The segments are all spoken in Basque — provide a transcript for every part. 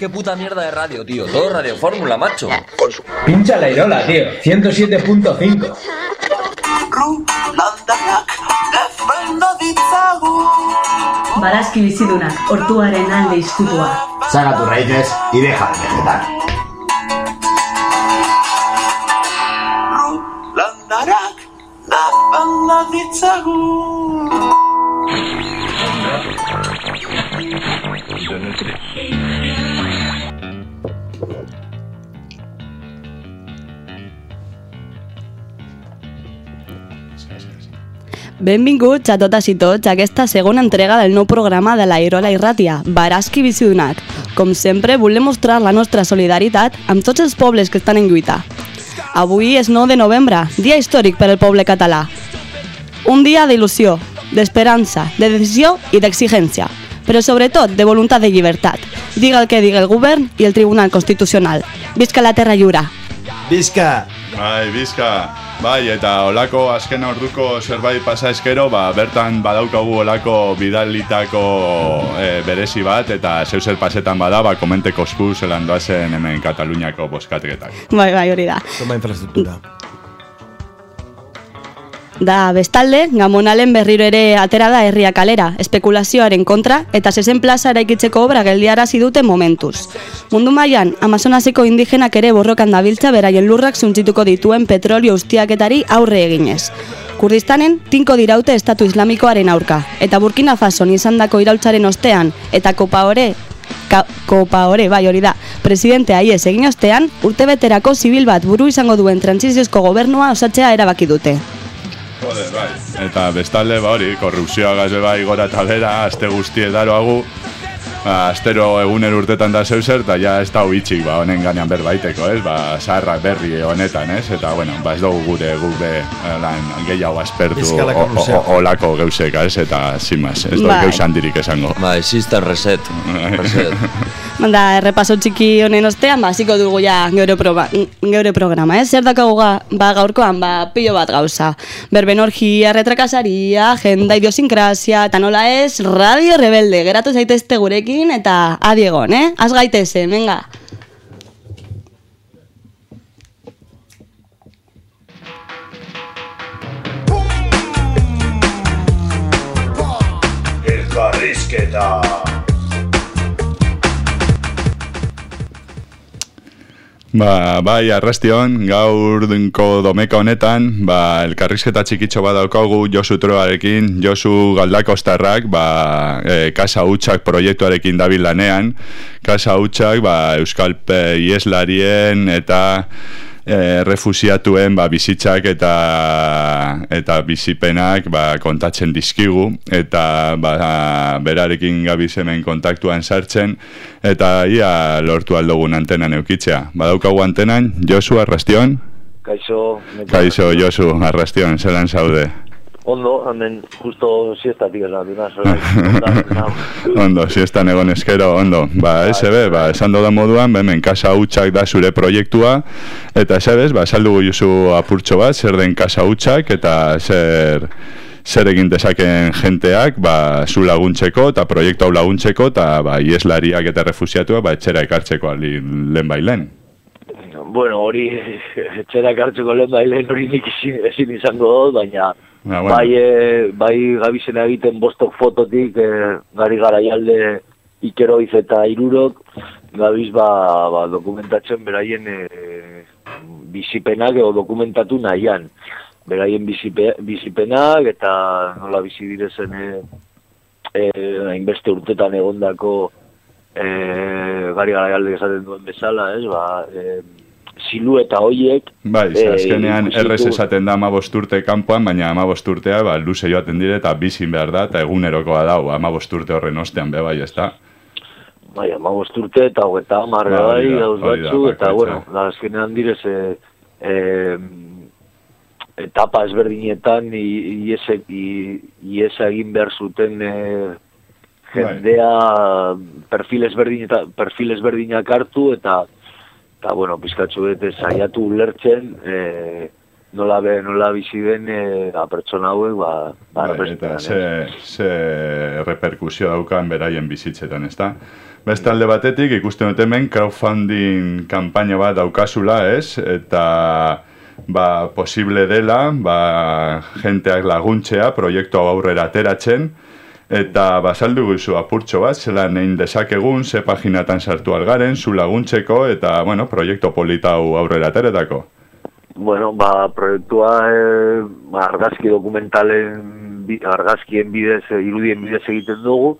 Qué puta mierda de radio, tío. Todo Radio Fórmula, macho. Pincha la Irola, tío. 107.5. Barazki bizidunak, hortuaren alde izkutua. Saca tus raíces y deja de vegetar. Landarak Benvinguts a totes i tots a aquesta segona entrega del nou programa de la Irola Irratia, Baraski Bicidunac. Com sempre, volem mostrar la nostra solidaritat amb tots els pobles que estan en lluita. Avui és 9 de novembre, dia històric per al poble català. Un dia d'il·lusió, d'esperança, de decisió i d'exigència, però sobretot de voluntat de llibertat. Diga el que diga el govern i el Tribunal Constitucional. Visca la terra lliure! Visca! Bai, bizka. Bai, eta olako azken orduko zerbait pasa eskero, ba, bertan badaukagu olako bidalitako e, berezi bat, eta zeu zer pasetan bada, ba, komenteko esku zelan doazen hemen Kataluniako boskateketak. Bai, bai, hori da. Toma infraestructura. Da, bestalde, gamonalen berriro ere atera da herria kalera, espekulazioaren kontra eta zezen plaza eraikitzeko obra geldiarazi dute momentuz. Mundu mailan Amazonaseko indigenak ere borrokan dabiltza beraien lurrak suntzituko dituen petrolio ustiaketari aurre eginez. Kurdistanen tinko diraute estatu islamikoaren aurka, eta Burkina Fason izandako iraultzaren ostean, eta kopa ore Ka, kopa ore, bai hori da, presidente aiez egin ostean, urtebeterako zibil bat buru izango duen transiziozko gobernua osatzea erabaki dute. Joder, bai. Eta bestalde, ba hori, korrupzioa gaze bai gora eta bera, aste guztie daroagu, ba, astero eguner urtetan da zeu zer, eta ja ez da itxik, ba, honen ganean berbaiteko, ez, ba, zaharra berri honetan, ez, eta, bueno, ba, ez dugu gure gure lan gehiago aspertu olako geuseka, ez, eta zimaz, ez dugu Bai. geus handirik esango. Bai, system reset. reset. Manda, errepaso txiki honen ostean, ba, hasiko dugu ja geure, proba, geure programa, ez? Zer dakagu ga, ba, gaurkoan, ba, pilo bat gauza. Berben orgia, retrakasaria, agenda, idiosinkrazia, eta nola ez, Radio Rebelde, geratu zaitezte gurekin, eta adiegon, eh? Az gaitezen, venga. Elkarrizketa! Ba, bai, arrastion, gaur dinko domeka honetan, ba, elkarrizketa txikitxo bat daukagu Josu Troarekin, Josu Galdakostarrak, ba, e, Kasa Hutsak proiektuarekin dabil lanean, Kasa Hutsak, ba, Euskal Ieslarien eta e, refusiatuen ba, bizitzak eta eta bizipenak ba, kontatzen dizkigu eta ba, berarekin gabiz hemen kontaktuan sartzen eta ia lortu aldogun antenan eukitzea. Badaukagu antenan, Josu Arrastion, Kaixo, Kaixo Josu Arrastion, zelan zaude. Ondo, hemen justo siestatik ez da, duna, Ondo, si estan egon eskero, ondo. Ba, SB, ba, esan da moduan, hemen kasa hutsak da zure proiektua, eta SB, ba, saldu juzu apurtxo bat, zer den kasa hutsak, eta zer zer egin dezaken jenteak, ba, zu laguntzeko, eta proiektu hau laguntzeko, eta ba, ieslariak eta refusiatuak, ba, etxera ekartzeko ali, lehen bailen. Bueno, hori etxera hartzeko lehen bailen hori nik ezin izango dut, baina Ba, bueno. bai, e, bai gabizena egiten bostok fototik e, gari garaialde ikeroiz eta irurok gabiz ba, ba dokumentatzen beraien e, bizipenak edo dokumentatu nahian. Beraien bizipe, bizipenak eta nola bizi direzen e, e, hainbeste urtetan egondako e, gari garaialde esaten duen bezala, ez, ba, e, silueta hoiek Bai, ze eh, azkenean ikusi errez esaten da amabost urte kanpoan, baina amabost urtea ba, luze joaten dire eta bizin behar da, eta egunerokoa dau, amabost urte horren ostean be bai, ez da? Bai, amabost urte eta hogeta hamar Ba, bai, da, gauz hori da, batzu, eta bueno, da, azkenean direz e, e, etapa ezberdinetan iese, i- iesa egin behar zuten e, jendea eta, perfil ezberdinak hartu eta eta bueno, pizkatzu bete saiatu ulertzen e, nola, be, nola bizi den e, a pertsona hauek ba, ba Bai, eta ze, ze reperkusio daukan beraien bizitzetan, ez da? Beste alde batetik, ikusten dut hemen crowdfunding kampaina bat daukazula, ez? Eta ba, posible dela, ba, jenteak laguntzea, proiektu aurrera ateratzen, eta basaldu guzu apurtxo bat, zelan egin dezakegun, ze paginatan sartu algaren, zu laguntzeko, eta, bueno, proiektu polita hau aurrera ateretako. Bueno, ba, proiektua eh, argazki dokumentalen, argazkien bidez, eh, irudien bidez egiten dugu,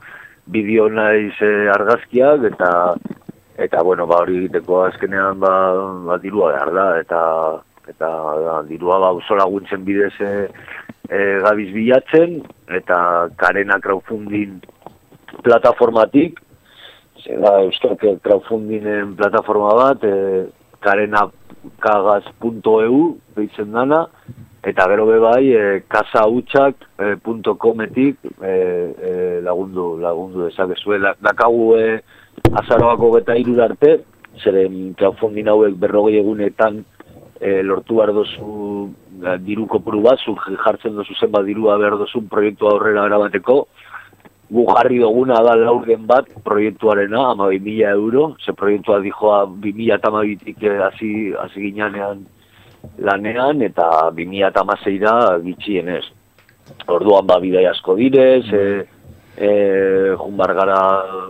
bideo naiz eh, argazkiak, eta, eta bueno, ba, hori egiteko azkenean, ba, ba dirua behar da, eta, eta ba, dirua ba, oso laguntzen bidez eh, eh, gabiz bilatzen, eta karena crowdfunding plataformatik, Zera, euskal crowdfundingen plataforma bat, e, karenakagaz.eu deitzen dana, eta gero be bai, e, kasautxak.cometik e, e, lagundu, lagundu dezakezu. La, dakagu e, azaroako beta irur zeren crowdfunding hauek berrogei egunetan e, lortu behar dozu e, diru kopuru bat, zuk jartzen dozu zenbat dirua behar dozun proiektu aurrera erabateko, gu jarri duguna da laurden bat proiektuarena, ama 2000 euro, ze proiektua dijoa 2000 eta amabitik hasi hasi ginean lanean, eta 2000 eta amasei da gitxienez. Orduan ba bidai asko direz, e, e, junbar gara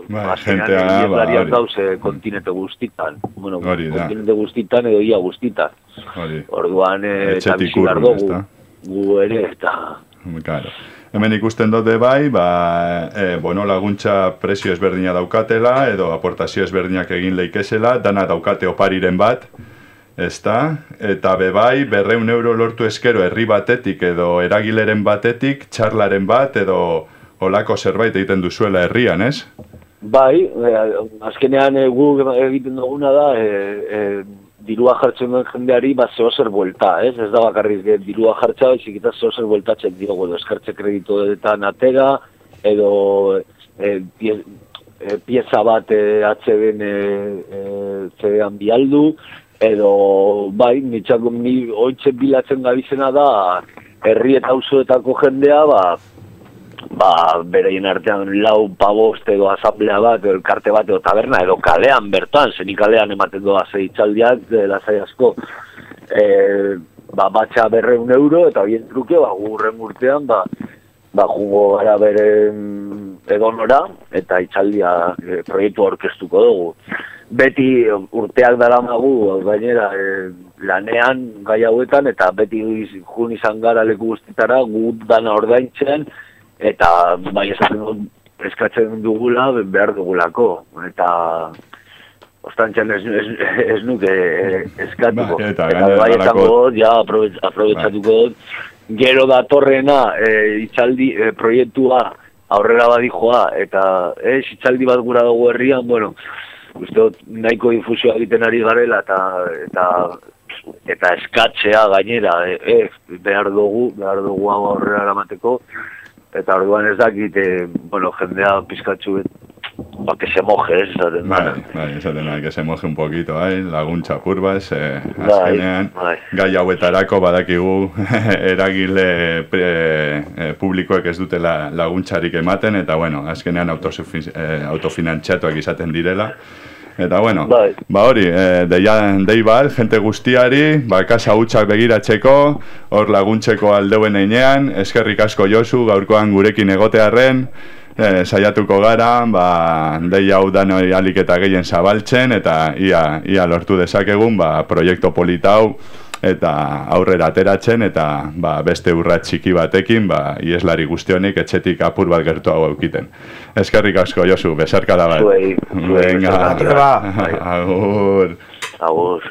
Ba, azkenean jentea, ba, hori. dauz kontinente guztitan. Bueno, Hori da. kontinente guztitan edo ia guztitan. Hori, Orduan, e, eta bizi dugu, gu ere, eta claro. Hemen ikusten dute bai, ba, e, bono laguntza prezio ezberdina daukatela, edo aportazio ezberdinak egin leikezela, dana daukate opariren bat, ezta? Eta bebai, berreun euro lortu eskero herri batetik edo eragileren batetik, txarlaren bat edo olako zerbait egiten duzuela herrian, ez? Bai, eh, azkenean eh, gu egiten duguna da, eh, eh, dirua jartzen duen jendeari, ba, zeo zer buelta, ez? Ez da bakarrik eh, dirua jartza, baizik eta zeo zer bueltatzen diogu, edo eskartze kreditoetan atera, edo eh, pie, eh, pieza bat eh, atzeben eh, eh, bialdu, edo, bai, nitxako ni oitzen bilatzen gabizena da, herri eta auzoetako jendea, ba, ba, bereien artean lau pabost edo asamblea bat, edo elkarte bat, edo taberna, edo kalean bertan, zenik kalean ematen doa zeitzaldiak, de lasai asko, e, ba, batxa berreun euro, eta bien truke, ba, gurren urtean, ba, ba, jungo gara beren edonora, eta itzaldia e, proiektu orkestuko dugu. Beti urteak daramagu, gainera, e, lanean gai hauetan, eta beti jun izan gara leku guztitara, gu dana ordaintzen, eta bai esaten dut eskatzen dugula behar dugulako. Eta ostantxan ez, ez, ez nuke eskatuko. Bai, eta eta bai esango dut, ja aprobetx, aprobetxatuko dut. Gero datorrena e, itzaldi e, proiektua aurrera badijoa eta ez itzaldi bat gura dugu herrian bueno uste dut nahiko difusioa egiten ari garela eta eta eta eskatzea gainera e, e, behar dugu behar dugu aurrera eramateko eta orduan ez dakit eh, bueno jendea pizkatzu ba que se moje ez esaten Bai, dana. bai, esaten da, que se moje un poquito, bai, laguntza purbaz, eh, Bai, azkenean, bai. gai hauetarako badakigu eragile pre, eh, publikoek ez dutela laguntzarik ematen, eta bueno, azkenean eh, autofinantziatuak izaten direla. Eta bueno, Bai. ba hori, eh, deia, dei bat, jente guztiari, ba, kasa hutsak begiratzeko, hor laguntzeko aldeuen einean, eskerrik asko Josu, gaurkoan gurekin egotearren, eh, saiatuko gara, ba, dei hau danoi alik eta gehien zabaltzen, eta ia, ia lortu dezakegun, ba, proiektu polita hau, eta aurrera ateratzen, eta ba, beste urrat txiki batekin, ba, ieslari guztionik etxetik apur bat gertu hau eukiten. Eskerrik asko, Josu, besarka da bat. Zuei, Venga. Bai. agur. Agur.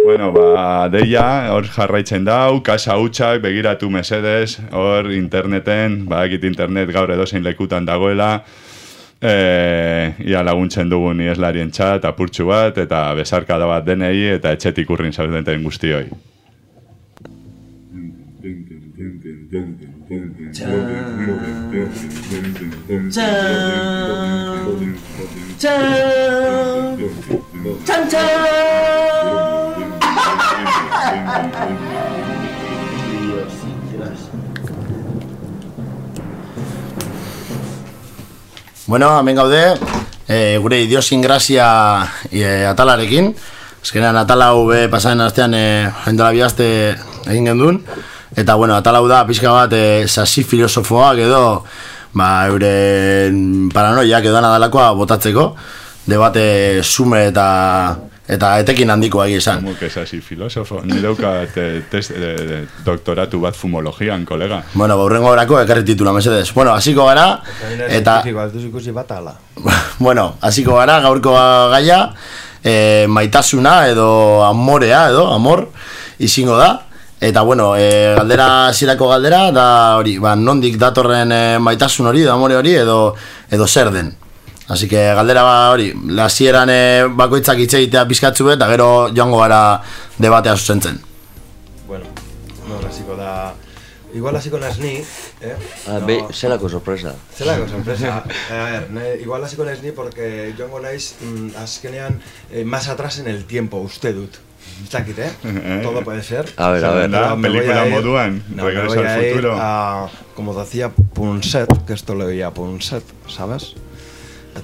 Bueno, ba, deia, hor jarraitzen dau, kasa hutsak, begiratu mesedez, hor interneten, badakit internet gaur edozein lekutan dagoela, E, ia laguntzen dugun ieslarien txat, apurtxu bat, eta besarkada bat denei, eta etxetik urrin zaudeten guztioi. Txan! Txan! Txan! Bueno, hemen gaude, e, gure idiosinkrazia e, atalarekin. Azkenean atala hau be pasaren astean e, jendela bihazte egin gendun. Eta bueno, atala hau da pixka bat e, sasi filosofoak edo ba, euren paranoiak edo nadalakoa botatzeko. Debate sume eta eta etekin handikoa egia esan. Como que es así, filosofo. Ni daukat eh, test, de, de, doktoratu bat fumologian, kolega. Bueno, baurrengo horako ekarri titula, mesedez. Bueno, hasiko gara, eta... Ala. bueno, hasiko gara, gaurko gaia, e, maitasuna edo amorea edo, amor, izango da. Eta bueno, e, galdera zirako galdera, da hori, ba, nondik datorren e, maitasun hori, da amore hori, edo, edo zer den. Así que galdera ba hori, lasieran e, bakoitzak hitz egitea pizkatzu eta gero joango gara debatea zuzentzen. Bueno, no, hasiko da... Igual hasiko naz ni, eh? Ah, be, zelako sorpresa. Zelako sorpresa. Eh, a ver, ne, igual hasiko naiz ni porque joango naiz mm, azkenean eh, más atrás en el tiempo, uste dut. Ez dakit, eh? Todo puede ser. A ver, a ver. Película ir- moduan, No, Regreso voy al futuro. a, como decía Punset, que esto lo oía Punset, ¿sabes?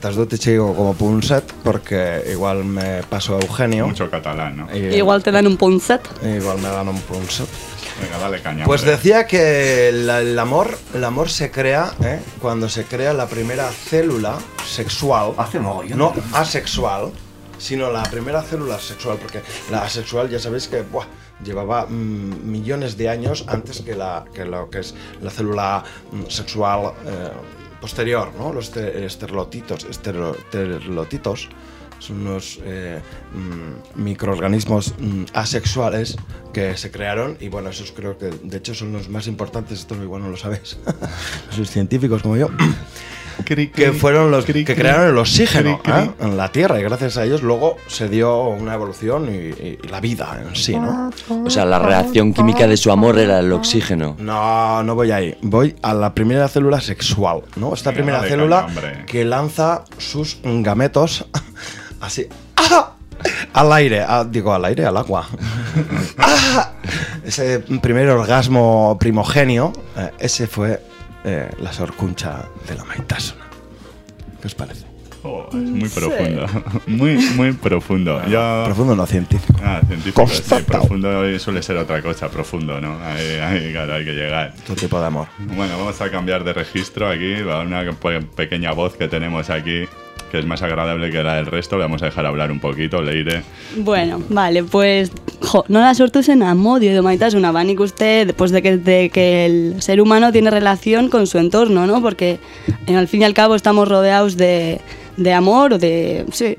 Te has dut digo como Punset porque igual me paso a Eugenio. Mucho catalán, ¿no? y- Igual te dan un punset. Igual me dan un Punset. Venga, dale caña. Pues hombre. decía que la- el amor, el amor se crea ¿eh? cuando se crea la primera célula sexual, Hace mogollón. no asexual, sino la primera célula sexual, porque la asexual ya sabéis que buah, llevaba mm, millones de años antes que, la, que lo que es la célula mm, sexual eh, posterior, ¿no? Los este- esterlotitos, esterlotitos son unos eh, mm, microorganismos mm, asexuales que se crearon y bueno, esos creo que de hecho son los más importantes, esto igual no lo sabéis, los científicos como yo, que fueron los que crearon el oxígeno Cri, cri. ¿eh? en la Tierra y gracias a ellos luego se dio una evolución y, y- y la vida en sí, ¿no? O sea, la reacción química de su amor era el oxígeno. No, no voy ahí. Voy a la primera célula sexual, ¿no? Esta primera célula que lanza sus gametos así ¡ah! al aire, ah, digo al aire, al agua. ¡Ah! Ese primer orgasmo primogenio, eh, ese fue eh, la sorcuncha de la maitasuna. ¿Qué os parece? Oh, es muy profundo. Muy, muy profundo. Yo... Profundo no científico. Ah, científico, sí, profundo suele ser otra cosa, profundo, ¿no? Ahí, ahí, claro, hay que llegar. Otro tipo de amor. Bueno, vamos a cambiar de registro aquí, una pe- pequeña voz que tenemos aquí, que es más agradable que la del resto, le vamos a dejar hablar un poquito, Leire. Bueno, vale, pues jo, nola sortu zen amodio edo maitasuna, ba, nik uste, pues de que, de que el ser humano tiene relación con su entorno, ¿no? Porque en, al fin y al cabo estamos rodeados de, de amor o de... Sí,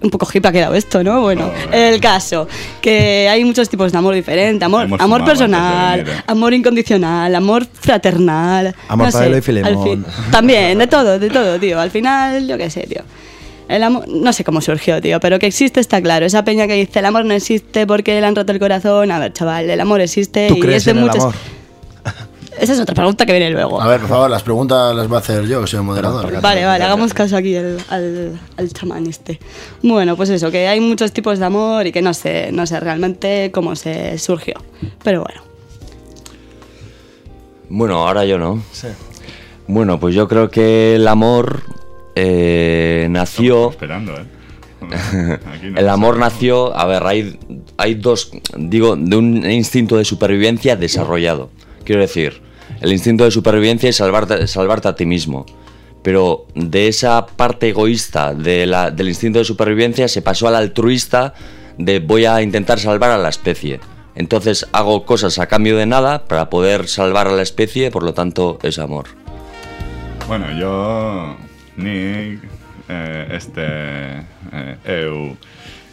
un poco hippie ha quedado esto, ¿no? Bueno, el caso, que hay muchos tipos de amor diferente, amor, amor personal, ¿eh? amor incondicional, amor fraternal. Amor no sé, y Filemón. también, de todo, de todo, tío. Al final, yo qué sé, tío. El amor, no sé cómo surgió, tío, pero que existe está claro. Esa peña que dice el amor no existe porque le han roto el corazón. A ver, chaval, el amor existe ¿Tú y crees es de en el muchas. amor? Esa es otra pregunta que viene luego. A ver, por favor, las preguntas las va a hacer yo, que soy el moderador. Vale, vale, hagamos caso aquí al, al, al chamán este. Bueno, pues eso, que hay muchos tipos de amor y que no sé, no sé realmente cómo se surgió. Pero bueno. Bueno, ahora yo no. Sí. Bueno, pues yo creo que el amor eh, nació... Esperando, ¿eh? No El amor nació, a ver, hay, hay dos, digo, de un instinto de supervivencia desarrollado. Quiero decir, el instinto de supervivencia es salvarte, a ti mismo. Pero de esa parte egoísta del instinto de supervivencia se pasó al altruista de voy a intentar salvar a la especie. Entonces hago cosas a cambio de nada para poder salvar a la especie, por lo tanto es amor. Bueno, yo, Nick, eh, este, eh, eu,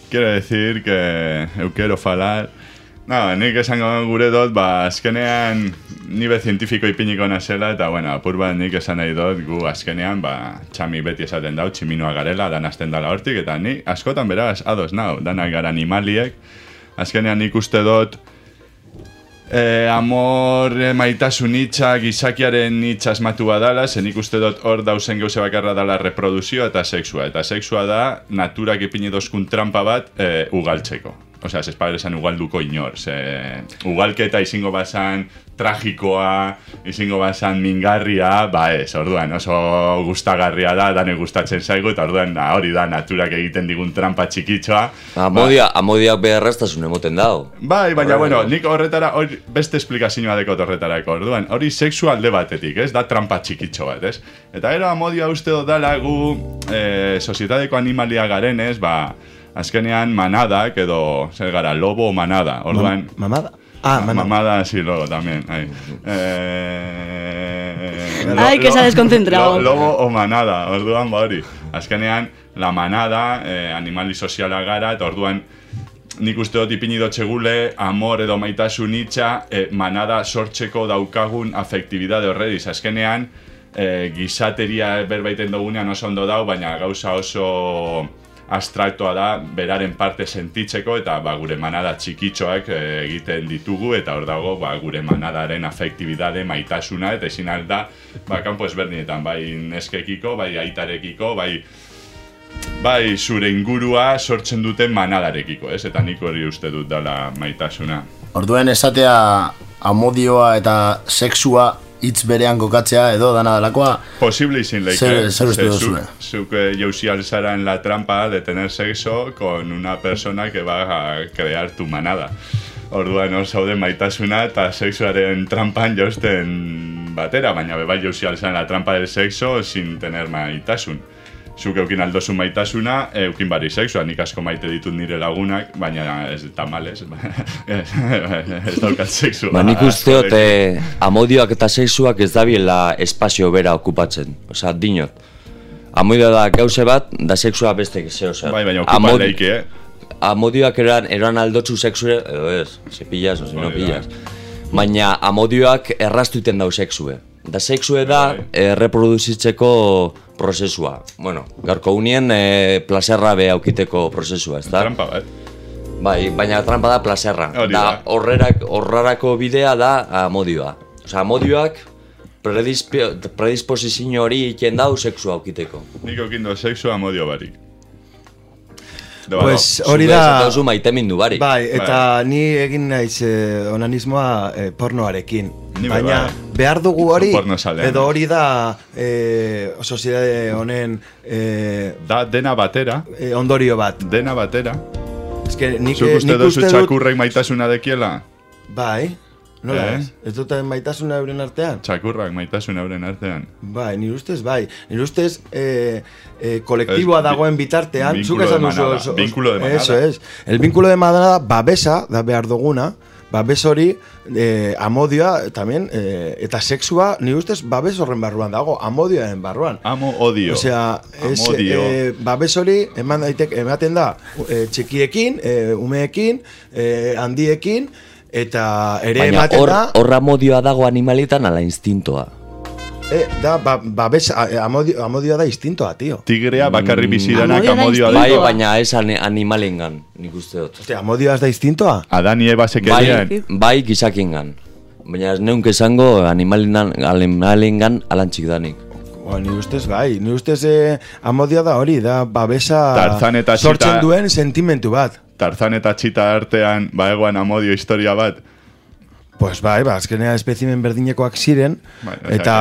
quiero decir que eu quiero falar, no, nik esango gure dut, ba, azkenean nibe zientifiko ipiniko nasela, eta, bueno, apur bat nik esan nahi dut, gu azkenean, ba, txami beti esaten dau, tximinua garela, dan azten dala hortik, eta ni askotan beraz, ados nau, danak gara animaliek, azkenean nik uste dut, Eh, amor, eh, maitasun hitza, gizakiaren hitza asmatu badala, zen ikuste dut hor dauzen gauze bakarra dala reproduzioa eta sexua. Eta sexua da, naturak ipini dozkun trampa bat eh, ugaltzeko. Osea, ez espabere esan ugalduko inor, ze, ugalketa izango basan tragikoa, izango basan mingarria, ba ez, orduan, oso gustagarria da, dane gustatzen zaigu, eta orduan, na, hori da, naturak egiten digun trampa txikitxoa. Amodia, amodiak beharreztasun emoten dao. Bai, baina, bueno, nik horretara, hori beste esplikazioa dekot horretarako, orduan, hori sexualde batetik, ez, da trampa txikitxo bat, ez? Eta gero amodioa uste dut dala gu, e, sozietadeko animalia garen, ez, ba, azkenean manadak edo, zer gara, lobo o manada, orduan... mamada? Ah, manada. Mamada, sí, lobo también. Ahí. Eh, Ay, que se ha desconcentrado. Lo- Lobo o manada, orduan ba hori. Azkenean, la manada, eh, animali soziala gara, eta orduan, nik uste dut ipini dotxegule, amor edo maitasun hitza, eh, manada sortzeko daukagun afektibidade horrediz. Azkenean, eh, gizateria berbaiten dugunean oso ondo dau, baina gauza oso abstraktoa da beraren parte sentitzeko eta ba, gure manada txikitxoak eh, egiten ditugu eta hor dago ba, gure manadaren afektibidade maitasuna eta ezin alda ba, kanpo ezberdinetan bai neskekiko, bai aitarekiko, bai bai zure ingurua sortzen duten manadarekiko, ez? Eta nik hori uste dut dala maitasuna. Orduen esatea amodioa eta sexua hitz berean kokatzea edo dana dalakoa Posible izin leike. Zer- zer ze duzue? zuk- eh, jauzi alzara en la trampa de tener sexo con una persona que va a crear tu manada. Orduan hor zaude maitasuna eta sexuaren trampan jausten batera, baina bebai jauzi alzara en la trampa del sexo sin tener maitasun. Zuk eukin aldozu maitasuna, eukin bari sexua, nik asko maite ditut nire lagunak, baina ez tamales, ez daukat sexua. Ba, nik uste dut, eh, amodioak eta sexuak ez dabiela espazio bera okupatzen. Osa, dinot. Amodioa da gauze bat, da sexua beste zeo zer. Bai, baina okupa leike, eh? Amodioak eran, eran aldotzu sexue, edo ez, se pillas o se no Hori da. pillas. Baina amodioak errastuiten dau sexue. Da sexue da eh, reproduzitzeko prozesua. Bueno, garko unien eh, placerra be aukiteko prozesua, ez da? Trampa bat. Bai, baina trampa da placerra. Hori da, horrerak, horrarako bidea da amodioa. Osa, amodioak predispo, predisposizio hori iken dau sexua aukiteko. Nik eukin do sexua modio barik. Pues hori da... esateuzu maitemindu barik. Bai, eta ni egin naiz eh, onanismoa eh, pornoarekin. Ni Baina bai. behar dugu hori, edo hori da eh, soziedade honen eh, Da dena batera, eh, ondorio bat. dena batera. Ez que nik, Zuk eh, uste nik uste dut... txakurrek maitasuna dekiela? Bai, nola Eh? ez? Ez dut maitasuna euren artean? Txakurrak maitasuna euren artean. Bai, nire ustez bai. Nire ustez eh, eh, kolektiboa Ez, dagoen bitartean, vínculo zuk de esan duzu... manada, oso- de manada. Eso es. El vínculo de manada babesa da behar duguna, babes hori eh, amodioa, también, eh, eta sexua, nire ustez babes horren barruan dago, amodioaren barruan. Amo odio. Osea, es, Amodio. eh, babes hori eman daitek, ematen da eh, txikiekin, eh, umeekin, eh, handiekin, eta ere Baina ematen hor, da, hor amodioa dago animalietan ala instintoa. eh, da ba, babes, a- amodio, amodioa da instintoa, tío. Tigrea bakarri bizidanak Amodioa da Bai, baina ez ani- animalengan, nik uste dut. Ostia, amodioa ez da instintoa? Adan y Eva se Bai, bai gizakiengan. Baina ez neunk esango animalengan, animalengan alantxik danik. Ba, ni ustez bai, ni ustez eh, amodia da hori, da babesa sortzen duen sentimentu bat. Tarzan eta txita artean, ba egoan amodio historia bat. Pues bai, ba, azkenean espezimen berdinekoak ziren, Bai, eta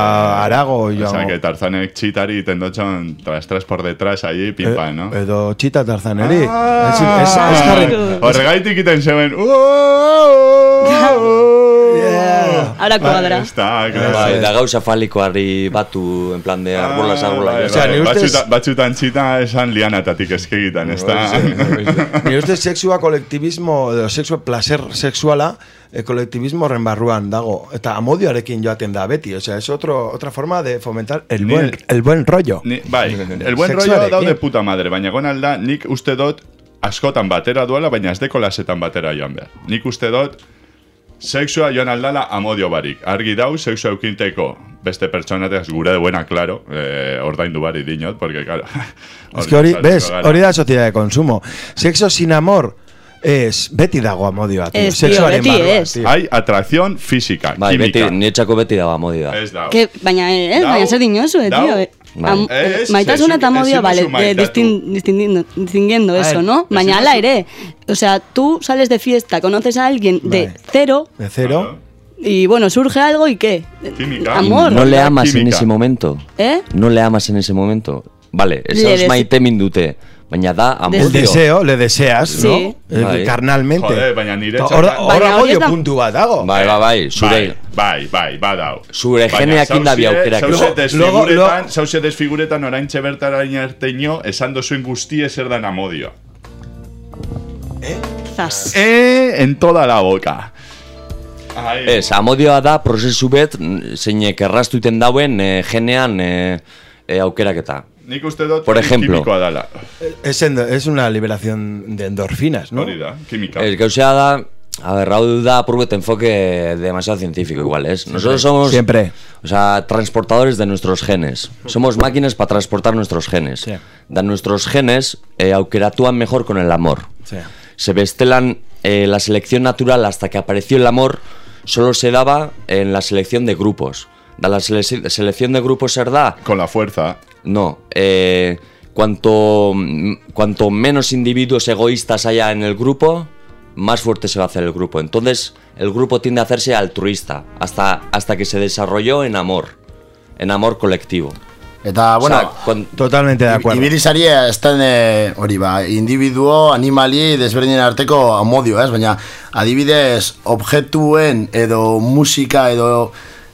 arago O sea, joango. que Tarzanek txitari tendotxon tras tras por detrás allí, pim pam, no? Edo txita tarzaneri. Ah, ez, ez jarri- Horregaitik iten zeuen. Ahora cuadra. Está, claro. Bai, da gauza falikoari batu, en plan de arbolas, arbolas. Bai, bai, ni ustez- batzuta- Batzutan txita esan lianatatik eskegitan, ez da? Ni ustez sexua kolektibismo, edo sexua placer sexuala, e, kolektibismo horren barruan dago. Eta amodioarekin joaten da beti. Osea, es otro, otra forma de fomentar el Ni- buen, el buen rollo. Ni, bai, el buen rollo daude puta madre, baina gonal da, nik uste dut askotan batera duela, baina ez deko lasetan batera joan behar. Nik uste dut sexua joan aldala amodio barik. Argi dau, sexua eukinteko beste pertsonateaz gure de buena, claro, eh, ordaindu bari dinot, porque, claro... Es que hori, ves, hori da sociedad de consumo. Sexo sin amor es beti dago amodioa, tío. Ez, tío, Sexuaren beti barruan, ez. tío. Hay atracción física, Bai, beti, química. niretzako beti dago amodioa. Ez da. Que, baina, eh, Dau- baina zer dinozu, eh, dau tío. eh. Am- Ez, maitasuna ez, eta ez, amodioa, ez vale, distin- distinguiendo, eso, ver, ¿no? ez Baina ala ere, o sea, tú sales de fiesta, conoces a alguien de Vale. cero De cero. y bueno, surge algo y ¿qué? Química. Amor. No le amas en ese momento. ¿Eh? No le amas en ese momento. Vale, Le esaus des- maite mindute, baina da El amodio. deseo, le deseas, Sí. ¿no? Eh, Bai. Carnalmente. Joder, baina nire Hor txarra- hor Baina hori amodio ez da- puntu bat dago. Bai, bai, bai, zure... Bai, bai, bai, badau. Zure Baina geneakin da bi aukerak. Zauze Luego- desfiguretan, zauze desfiguretan oraintxe bertarain arteño esan dozuen guztie zer dan amodioa. Zas. Eh, en toda la boca. Ai, Ez, amodioa da prozesu bet, zeinek errastuten dauen eh, genean eh, eh, aukeraketa. Nik uste dut Por ejemplo. kimikoa dala. Es, endo- es una liberación de endorfinas, ¿no? Hori da, kimika. Ez, gauzea da, a ver, hau da purbet enfoque demasiado científico igual, ¿es? Nosotros somos... Siempre. O sea, transportadores de nuestros genes. Somos máquinas para transportar nuestros genes. Sí. Da nuestros genes eh, aukeratúan mejor con el amor. Sí. Se bestelan eh, la selección natural hasta que apareció el amor solo se daba en la selección de grupos. Da la sele- selección de grupos ser da Con la fuerza. No, eh, cuanto, cuanto menos individuos egoístas haya en el grupo, más fuerte se va a hacer el grupo. Entonces, el grupo tiende a hacerse altruista, hasta, hasta que se desarrolló en amor, en amor colectivo. Eta, bueno, o sea, cuan- Totalmente de acuerdo. Ibili estan eh, hori ba, individuo, animali desberdinen arteko amodio, ez? Baina adibidez objektuen edo musika edo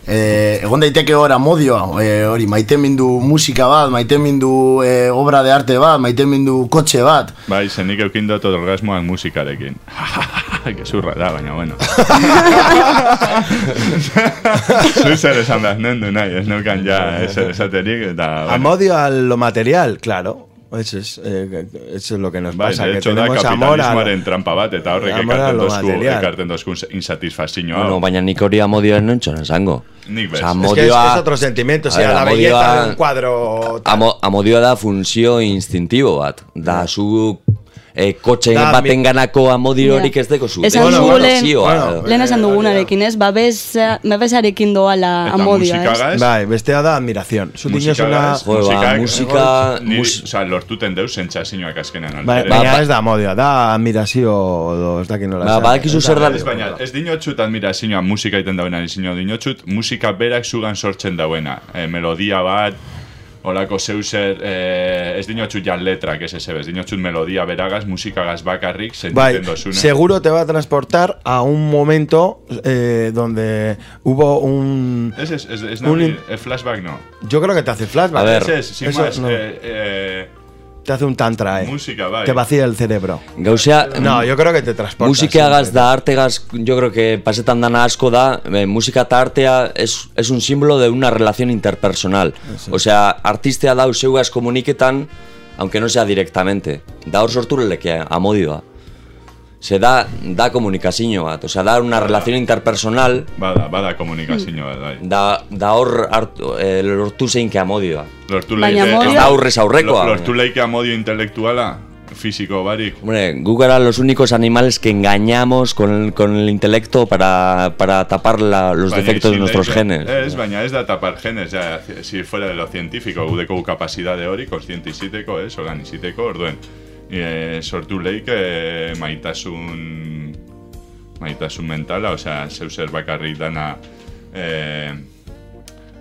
eh, egon daiteke hor amodioa, eh, hori maitemindu musika bat, maitemindu eh, obra de arte bat, maitemindu kotxe bat. Bai, zenik eukin dut orgasmoak musikarekin. Gezurra da, baina bueno. Zu zer esan behar nendu nahi, ez neukan ja ezer esaterik, eta... bueno. Amodio a lo material, claro. Eso es, eh, eso es lo que nos Bai, pasa, de que hecho da tenemos amor a... kapitalismoaren trampa bat, eta horrek ekarten dozku, ekarten dozku insatisfazio hau. Bueno, baina nik hori amodioa nentxon esango. Nik bez. Osea, Es que es, amodioa- es otro sentimiento, o A sea, la amodioa- belleza de un cuadro... tal. Amo, amodioa da funtzio instintibo bat. Da, zu eh, kotxe Da, baten mi- ganako amodio horik ez deko zu. Esan nazioa, bueno, edo. Lehen esan Eh, dugunarekin, ez? Babesa, babesarekin doala amodioa, ez? Bai, bestea da admiración. Zu dinez Musikaga una... ez? Jo, ba, musika- Niri, mus- Osa, lortuten deus sentsazioak azkenan. Ba, altere. baina ba- ez da amodioa, da admirazio edo ez dakit nola. Ba, esan. badakizu zer da- Ez baina, ez dinotxut admirazioa musika iten dauena, dinotxut musika berak zugan sortzen dauena. E, melodia bat, olako zeuser, e, ez dinotxut jan letrak, ez ez ez dinotxut melodia beragaz, musikagaz bakarrik, Bai, sentitzen dozune. seguro te va a transportar a un momento eh, donde hubo un... Ez, ez, ez, ez, Un eh, flashback no. Yo creo que te hace flashback. A ver. Ez, sin Eso más, no. eh, eh, Te hace un tantra, eh. Música, bai. Te vacía el cerebro. Gauzea, No, yo creo que te transporta. Musikeagaz siempre. da artegaz, yo creo que pasetan dana asko da, eh, musika eta artea es, es un símbolo de una relación interpersonal. O sea, artistea da zeugaz komuniketan, aunque no sea directamente. Da hor sortu leke amodioa. Se da, da komunikazio bat, o sea, da una relación interpersonal, bada, bada komunikazio bat, bai. da, da hor hartu, eh, lortu zeinke amodioa. Lortu Baina leike- amodio- Ez da aurrez aurrekoa. Lo- Lortu leike amodio intelektuala, fisiko barik. Hombre, gu gara los únicos animales que engañamos con el, con el intelecto para, para tapar la- los Baina defectos de nuestros genes. Ez, baina ez da tapar genes, ja, si fuera de lo científico, gudeko kapazitate hori, konstiente iziteko, ez, holan iziteko, orduen. E, sortu leik e, maitasun maitasun mentala, osea, zeu zer bakarrik dana e,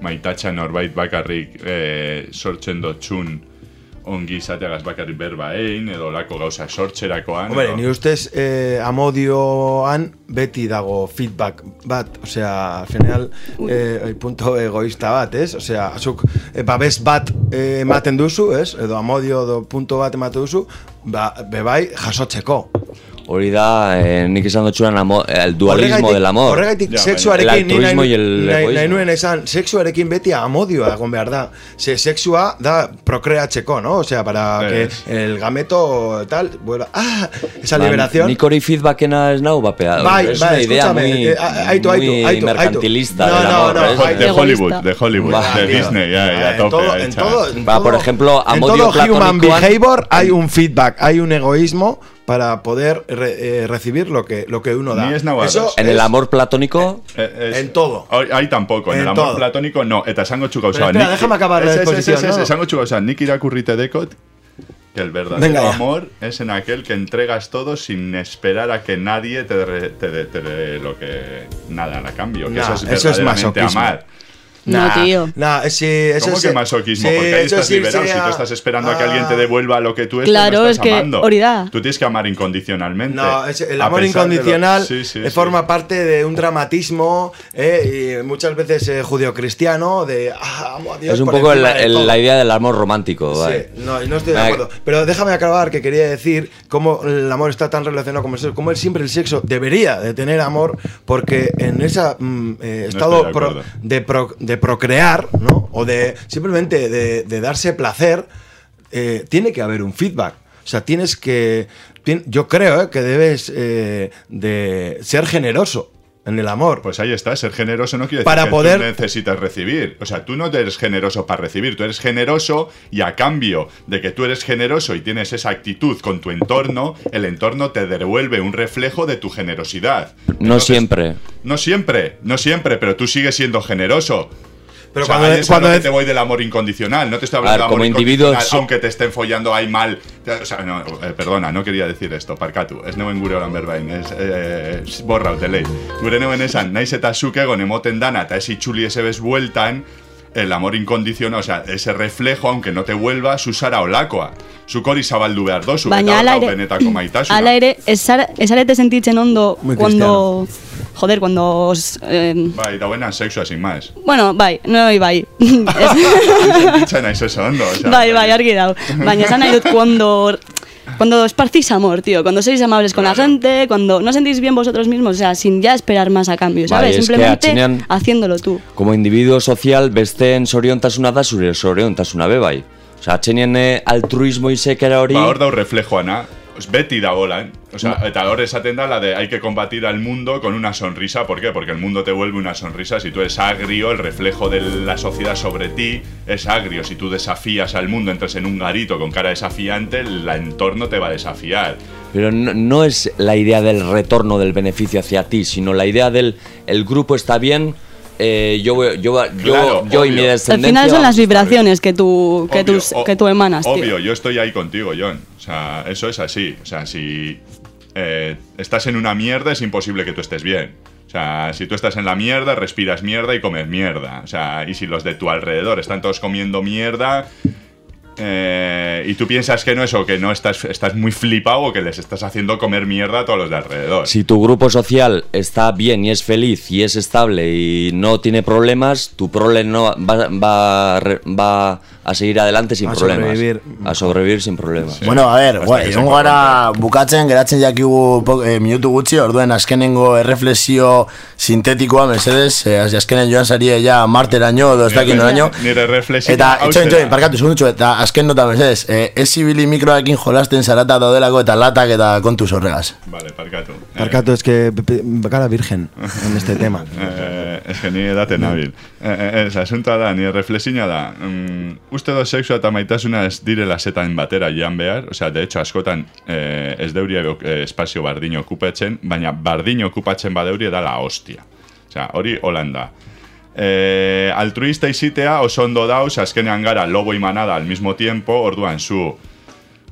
maitatxa norbait bakarrik e, sortzen dotxun ongi izateagaz bakarrik berba egin, edo lako gauza sortzerakoan. Hombre, ni ustez eh, amodioan beti dago feedback bat, osea, al final eh, punto egoista bat, ez? Osea, azuk eh, babes bat eh, ematen duzu, ez? Edo amodio edo punto bat ematen duzu, ba, bebai jasotzeko. Hori da, eh, nik esan dutxuran amo- el dualismo del amor. Horregatik Ja, sexuarekin ni altruismo nahi, y el nahi, egoísmo. nahi nuen esan, sexuarekin beti amodioa egon behar da. Ze sexua da procreatzeko, no? Osea, para que el gameto tal, vuelva, ah, esa Ba, liberación. Nik hori feedbackena ez nau bapea. Bai, es bai, una idea muy, eh, a- aitu, aitu, muy aitu, aitu. mercantilista No, del no, amor. no, ¿eh? aitu. de. Hollywood, de Hollywood, Va, de. Disney, ya, ya, en tope, todo, en todo, en Va, todo- por ejemplo, en amodio todo human behavior hay un feedback, hay un egoísmo para poder re- eh, recibir lo que, lo que uno da. Es. Eso En el es- amor platónico, Eh, es- En todo. Ahí tampoco, en, En el amor todo. platónico no, eta esango txuka déjame acabar la exposición, ¿no? Esango txuka nik irakurrite dekot, que el verdadero Venga ya. amor es en aquel que entregas todo sin esperar a que nadie te dé te dé- te dé lo que nada a cambio. Que Nah, eso es eso es verdaderamente masoquismo. amar. No, tío. Nah, sí, eso ¿Cómo sí- que masoquismo? sí, Porque ahí estás sí liberado. Si tú estás esperando a que alguien te Ah. devuelva lo que tú estás, Claro, no es estás que, amando. Oridad. Tú tienes que amar incondicionalmente. No, es- el A amor lo- incondicional Sí, sí, eh, sí. forma parte de un dramatismo eh, y muchas veces eh, judio-cristiano de ah, amo a Dios es un poco el- el- la idea del amor romántico. Sí, vale. no, y no estoy de acuerdo. Pero déjame acabar que quería decir cómo el amor está tan relacionado con el sexo, cómo siempre el sexo debería de tener amor, porque en ese estado estoy de pro- acuerdo. de, pro- de procrear, ¿no? O de simplemente de, de darse placer, eh, tiene que haber un feedback. O sea, tienes que. yo creo eh, que debes eh, de ser generoso en el amor. Pues ahí está, ser generoso no quiere decir Para que poder- tú necesitas recibir. O sea, tú no eres generoso para recibir, tú eres generoso y a cambio de que tú eres generoso y tienes esa actitud con tu entorno, el entorno te devuelve un reflejo de tu generosidad. No siempre. No siempre, no siempre, pero tú sigues siendo generoso. Pero o sea, cuando- es cuando es- te voy del amor incondicional, no te estoy hablando ver, de amor como individuos- incondicional, aunque te estén follando ahí mal. O sea, no, eh, perdona, no quería decir esto, parkatu. Ez neuen gure horan berbain, ez, eh, borra utelei. Gure neuen esan, naiz eta zuk egon emoten dana, eta ez itxuli ese bez bueltan, el amor incondicional, o sea, ese reflejo, aunque no te vuelva, susara olakoa. Zuk hori zabaldu behar dozu, Baina eta benetako maitasuna. ala ere, ez zarete sentitzen ondo Muy cuando... Joder, cuando... os, eh, Bai, dauenan sexua, sin más. bueno, bai, no bai. Sentitzen naiz oso ondo, o sea, bai, bai, argi dau. Baina esan nahi dut, cuando... Cuando esparcís amor, tío, cuando sois amables con la gente, cuando no sentís bien vosotros mismos, o sea, sin ya esperar más a cambio, ¿sabes? Simplemente haciéndolo tú. Como individuo sozial, besteen soriontasuna da zure soriontasuna be bai. Osea, atxenien eh, altruismo izekera hori... Ba, hor dau reflejoana, os beti dagoela, o sea, eta hor esaten da la de hay que combatir al mundo con una sonrisa, ¿por qué? Porque el mundo te vuelve una sonrisa, si tú eres agrio, el reflejo de la sociedad sobre ti es agrio, si tú desafías al mundo, entras en un garito con cara desafiante, el entorno te va a desafiar. Pero no, no es la idea del retorno del beneficio hacia ti, sino la idea del el grupo está bien, eh, yo, voy- yo, yo, Claro, yo y mi obvio. Al descendencia... final son las vibraciones que tú, que, Obvio, tus- o- que tú emanas, tío. Obvio, yo estoy ahí contigo, John. O sea, eso es así. O sea, si eh, estás en una mierda, es imposible que tú estés bien. O sea, si tú estás en la mierda, respiras mierda y comes mierda. O sea, y si los de tu alrededor están todos comiendo mierda. eh, y tú piensas que no es o que no estás, estás muy flipado o que les estás haciendo comer mierda a todos los de alrededor. Si tu grupo social está bien y es feliz y es estable y no tiene problemas, tu prole no va, va, va a seguir adelante sin A problemas. sobrevivir. A sobrevivir sin problemas. Bueno, a se egongo gara bukatzen, geratzen jakigu eh, minutu gutxi, orduen azkenengo erreflexio sintetikoa, mesedez, eh, azkenen joan sarie ja marteraino, edo ez dakit noraino. Nire reflexioa Eta, da. itxoin, parkatu, segundutxo, eta azken nota, mesedez, eh, ez zibili mikroekin jolasten zarata daudelako eta latak eta kontu horregaz. Vale, parkatu. Eh, Parcato es que cara virgen en este tema. Eh, ez que ni edate nabil. Eh, eh, ez, asuntoa da, nire reflexioa da. Mm, uste do sexua eta maitasuna ez direla zetan batera joan behar, osea, de hecho, askotan eh, ez deuria eh, espazio bardino okupatzen, baina bardino okupatzen badeuria da la hostia. Osea, hori holanda. Eh, altruista izitea oso ondo dauz, azkenean gara lobo y manada al mismo tiempo, orduan zu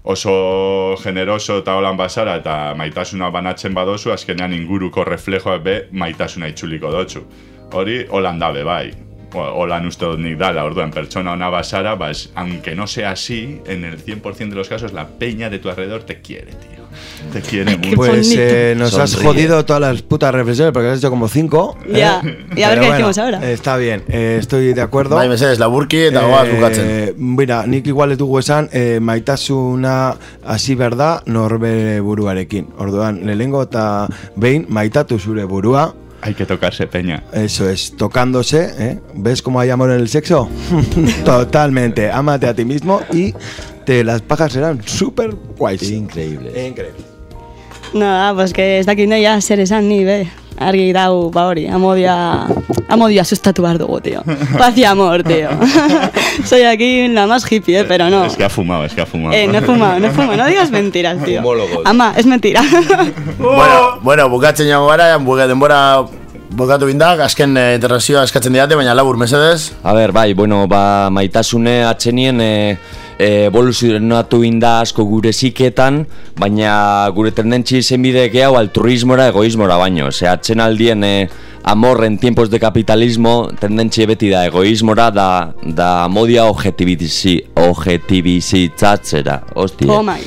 oso generoso eta holan bazara eta maitasuna banatzen badozu, azkenean inguruko reflejoa be maitasuna itzuliko dotzu. Hori holan dabe bai. Dut nik dala, orduan pertsona ona basara, pues, aunque no sea así, en el 100% de los casos la peña de tu alrededor te quiere, tío. Te quiere mucho. Pues eh, nos has jodido todas las putas reflexiones porque has hecho como cinco. ¿eh? Ya, y a ver Pero qué decimos ahora. eh, Está bien, eh, estoy de acuerdo. Bai, mesedez, laburki eta goaz bukatzen. Eh, mira, nik igual dugu esan, eh, maitasuna hasi berda norbe buruarekin. Orduan, lehengo eta behin maitatu zure burua, Hay que tocarse peña. eso es, tocándose, ¿eh? ¿Ves cómo hay amor en el sexo? Totalmente, ámate a ti mismo y te, las pajas serán súper guays. Increíble. Increíble. Nada, pues que ez dakit nahi zer esan ni, be. Argi dau, ba hori, amodia, amodia sustatu behar dugu, tío. Paz y amor, tío. Soy aquí la más hippie, eh, pero no. Es que ha fumado, es que ha fumado. Eh, no he fumado, no he fumado, no digas mentiras, tío. Ama, es mentira. Bueno, bueno, bukatzen jago gara, buka denbora bukatu bindak, azken eh, interrazioa eskatzen diate, baina labur mesedez. A ber, bai, bueno, ba, maitasune atxenien e, e, evoluzionatu inda asko gure ziketan, baina gure tendentzi zenbide gehiago altruismora, egoismora baino. Ose, atxen aldien e, amor en tiempos de capitalismo, tendentzi beti da egoismora, da, da modia objetibizi, objetibizitzatzera, hostia. oh my.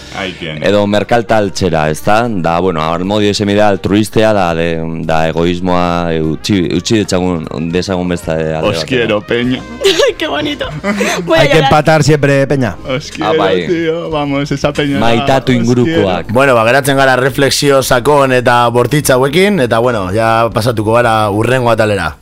Edo merkaltaltzera, ez da? Da, bueno, armodio esemidea altruistea, da, de, da egoismoa utzi, utzi dezagun, dezagun besta de alde Os quiero, peña. Ay, qué bonito. Hay que empatar siempre, Peña. Os quiero, Ah, bai. tío. Vamos, esa peña. Maitatu ingurukoak. Bueno, ba, geratzen gara reflexio sakon eta bortitza hauekin, eta bueno, ja pasatuko gara urrengo atalera.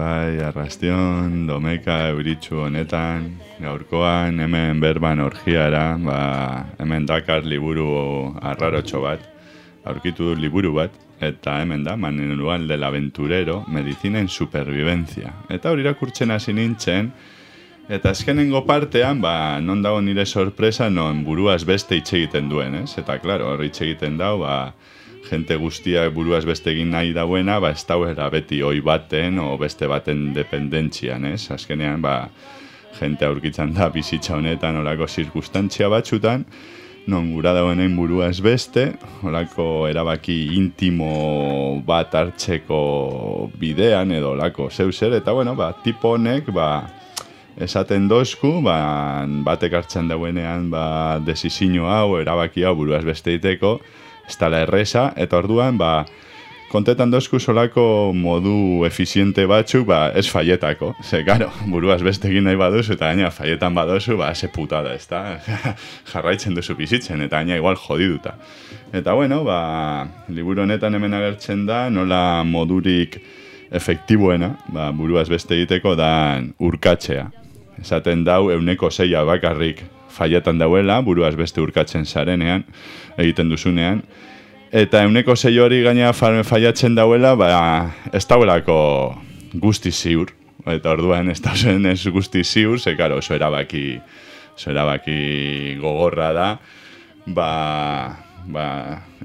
Bai, arrastion, domeka euritxu honetan, gaurkoan hemen berban orgiara, ba, hemen dakar liburu arrarotxo bat, aurkitu liburu bat, eta hemen da, manual del aventurero, medicina en supervivencia. Eta hori irakurtzen hasi nintzen, Eta azkenengo partean, ba, non dago nire sorpresa, non buruaz beste hitz egiten duen, ez? Eta, klaro, hor hitz egiten dau, ba, jente guztiak buruaz beste egin nahi dauena, ba, ez dauera beti oi baten o beste baten dependentzian, ez? Azkenean, ba, jente aurkitzen da bizitza honetan olako zirkustantzia batzutan, non gura dagoenen burua ez beste, olako erabaki intimo bat hartzeko bidean edo olako zeu zer, eta bueno, ba, tipo honek, ba, esaten dozku, ba, batek hartzen dauenean, ba, desizio hau, erabaki hau buruaz beste iteko, ez dala erresa, eta orduan, ba, kontetan dozku solako modu efiziente batzuk, ba, ez faietako. Ze, karo, buruaz beste egin nahi baduzu, eta gaina faietan baduzu, ba, ze putada, ez da? Jarraitzen duzu bizitzen, eta gaina igual jodiduta. Eta bueno, ba, liburu honetan hemen agertzen da, nola modurik efektiboena, ba, buruaz beste egiteko da urkatzea. Esaten dau, euneko zeia bakarrik faietan dauela, buruaz beste urkatzen zarenean, egiten duzunean, Eta euneko zei hori gaina fa- faiatzen dauela, ba, ez dauelako guzti ziur. Eta orduan ez dauzen ez guzti ziur, ze karo, oso erabaki, oso erabaki gogorra da, ba, ba,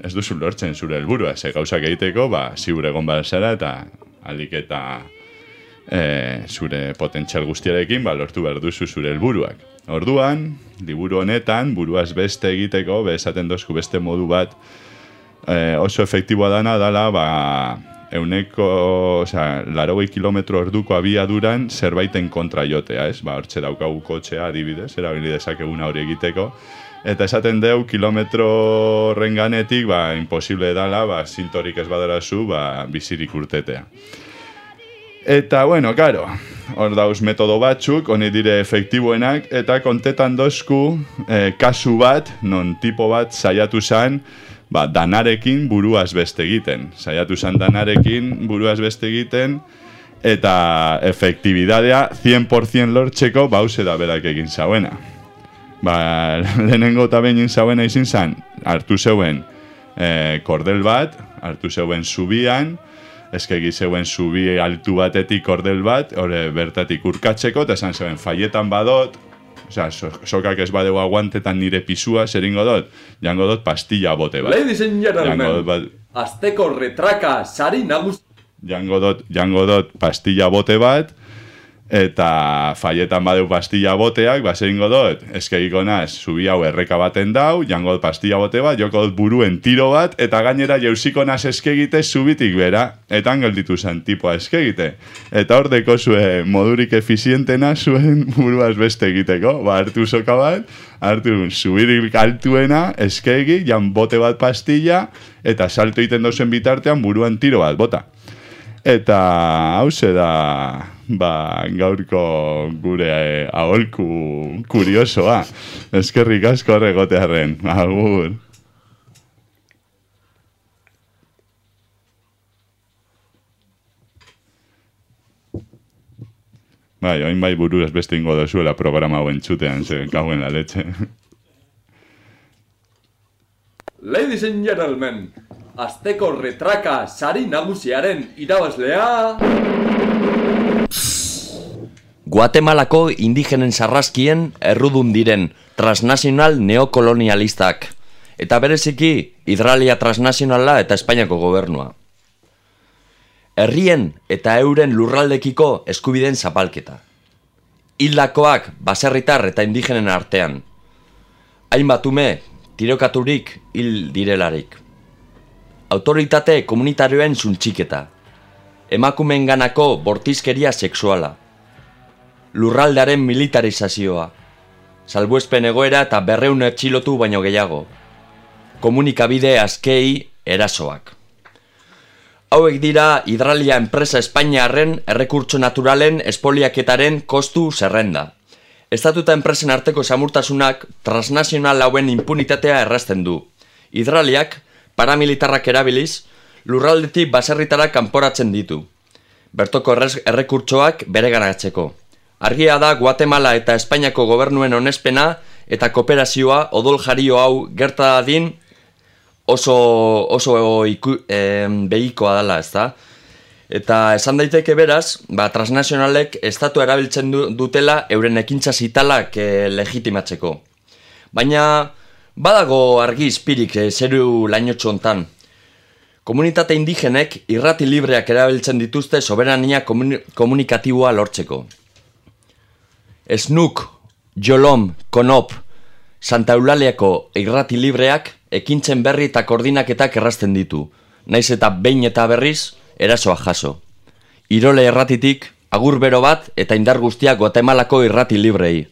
ez duzu lortzen zure helburua, ze gauzak egiteko, ba, ziur egon behar zara, eta alik eta e, zure potentzial guztiarekin, ba, lortu behar duzu zure helburuak. Orduan, liburu honetan, buruaz beste egiteko, be esaten dozku beste modu bat, eh, oso efektiboa dana dala, ba, euneko, osea, larogei kilometro orduko abiaduran zerbaiten kontra jotea, ez? Ba, hortxe daukagu kotxea adibidez, erabili dezakeguna hori egiteko. Eta esaten deu, kilometro renganetik, ba, imposible dala, ba, sintorik ez badarazu, ba, bizirik urtetea. Eta, bueno, karo, hor dauz metodo batzuk, honi dire efektiboenak, eta kontetan dozku eh, kasu bat, non tipo bat saiatu zan, ba, danarekin buruaz beste egiten. Saiatu zan danarekin buruaz beste egiten, eta efektibidadea 100% lortzeko bauze da berak egin zauena. Ba, lehenengo eta behin zauena izin zan, hartu zeuen eh, kordel bat, hartu zeuen zubian, eskegi zeuen zubi altu batetik kordel bat, hori bertatik urkatzeko, eta esan zeuen faietan badot, Osea, so, sokak ez badeu aguantetan nire pisua, zeringo dot, jango dot pastilla bote bat. Ladies and gentlemen, bat, azteko retraka sari nagus... jango dot, jango dot pastilla bote bat, eta faietan badeu pastilla boteak, ba, zeringo dot, eskegiko naz, zubi hau erreka baten dau, jango pastilla bote bat, joko dot buruen tiro bat, eta gainera jausiko naz eskegite zubitik bera, eta gelditu zen tipoa eskegite. Eta hor deko zue modurik efizientena zuen buruaz beste egiteko, ba, hartu soka bat, hartu zubirik altuena, eskegi, jan bote bat pastilla, eta salto egiten dozen bitartean buruan tiro bat, bota. Eta hause da ba, gaurko gure aholku kuriosoa. Eskerrik asko horregotearen. Agur. Bai, oin bai buru ez beste ingo dozuela programa hau entzutean, ze gauen la leche. Ladies and gentlemen, azteko retraka sari nagusiaren irabazlea... Guatemalako indigenen sarraskien errudun diren transnazional neokolonialistak, eta bereziki Hidralia transnazionala eta Espainiako gobernua. Herrien eta euren lurraldekiko eskubideen zapalketa. Hildakoak baserritar eta indigenen artean. Hainbat ume tirokaturik hil direlarik. Autoritate komunitarioen zuntxiketa. Emakumeenganako bortizkeria sexuala lurraldearen militarizazioa, salbuespen egoera eta berreun etxilotu baino gehiago, komunikabide askei erasoak. Hauek dira hidralia enpresa Espainiarren errekurtso naturalen espoliaketaren kostu zerrenda. Estatuta enpresen arteko samurtasunak transnazional hauen impunitatea errazten du. Hidraliak, paramilitarrak erabiliz, lurraldetik baserritara kanporatzen ditu. Bertoko errekurtsoak bere garatzeko. Argia da Guatemala eta Espainiako gobernuen onespena eta kooperazioa odol jario hau gerta dadin oso, oso iku, em, behikoa dela, ez da? Eta esan daiteke beraz, ba, transnazionalek estatu erabiltzen du, dutela euren ekintza zitalak e, legitimatzeko. Baina badago argi izpirik e, zeru lainotxo hontan. Komunitate indigenek irrati libreak erabiltzen dituzte soberania komuni- komunikatiboa lortzeko. Snuk, Jolom, Konop, Santa Eulaliako irrati libreak ekintzen berri eta koordinaketak errazten ditu, naiz eta behin eta berriz erasoa jaso. Irole erratitik, agur bero bat eta indar guztiak Guatemalako irrati librei.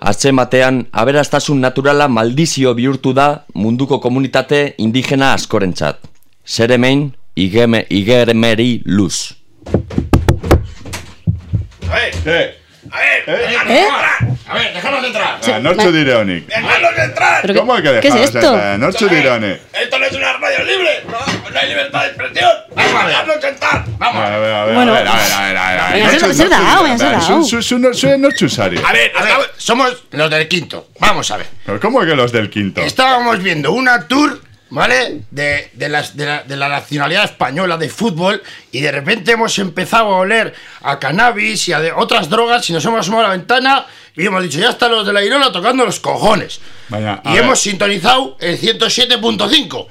Atze batean, aberastasun naturala maldizio bihurtu da munduko komunitate indigena askorentzat. Zeremein, igeme, igermeri luz. Eh, A ver, dejaros de entrar. Ah, La noche de Ironic. ¡Dejadnos de entrar! ¿Pero ¿Cómo que dejaros ¿Qué es esto? La noche de Ironic. Esto no es una radio libre. No, hay libertad de expresión. ¡Dejadnos de entrar! Vamos. A ver, a ver, a ver, a ver, a ver. Me has dado, me has dado. Noche usario. A ver, somos los del quinto. Vamos a ver. ¿Cómo que los del quinto? Estábamos viendo una tour ¿vale? De, de, las, de, la, de la nacionalidad española de fútbol y de repente hemos empezado a oler a cannabis y a de otras drogas y nos hemos asomado a la ventana y hemos dicho, ya están los de la Irola tocando los cojones. Vaya, a y ver. hemos sintonizado el 107.5.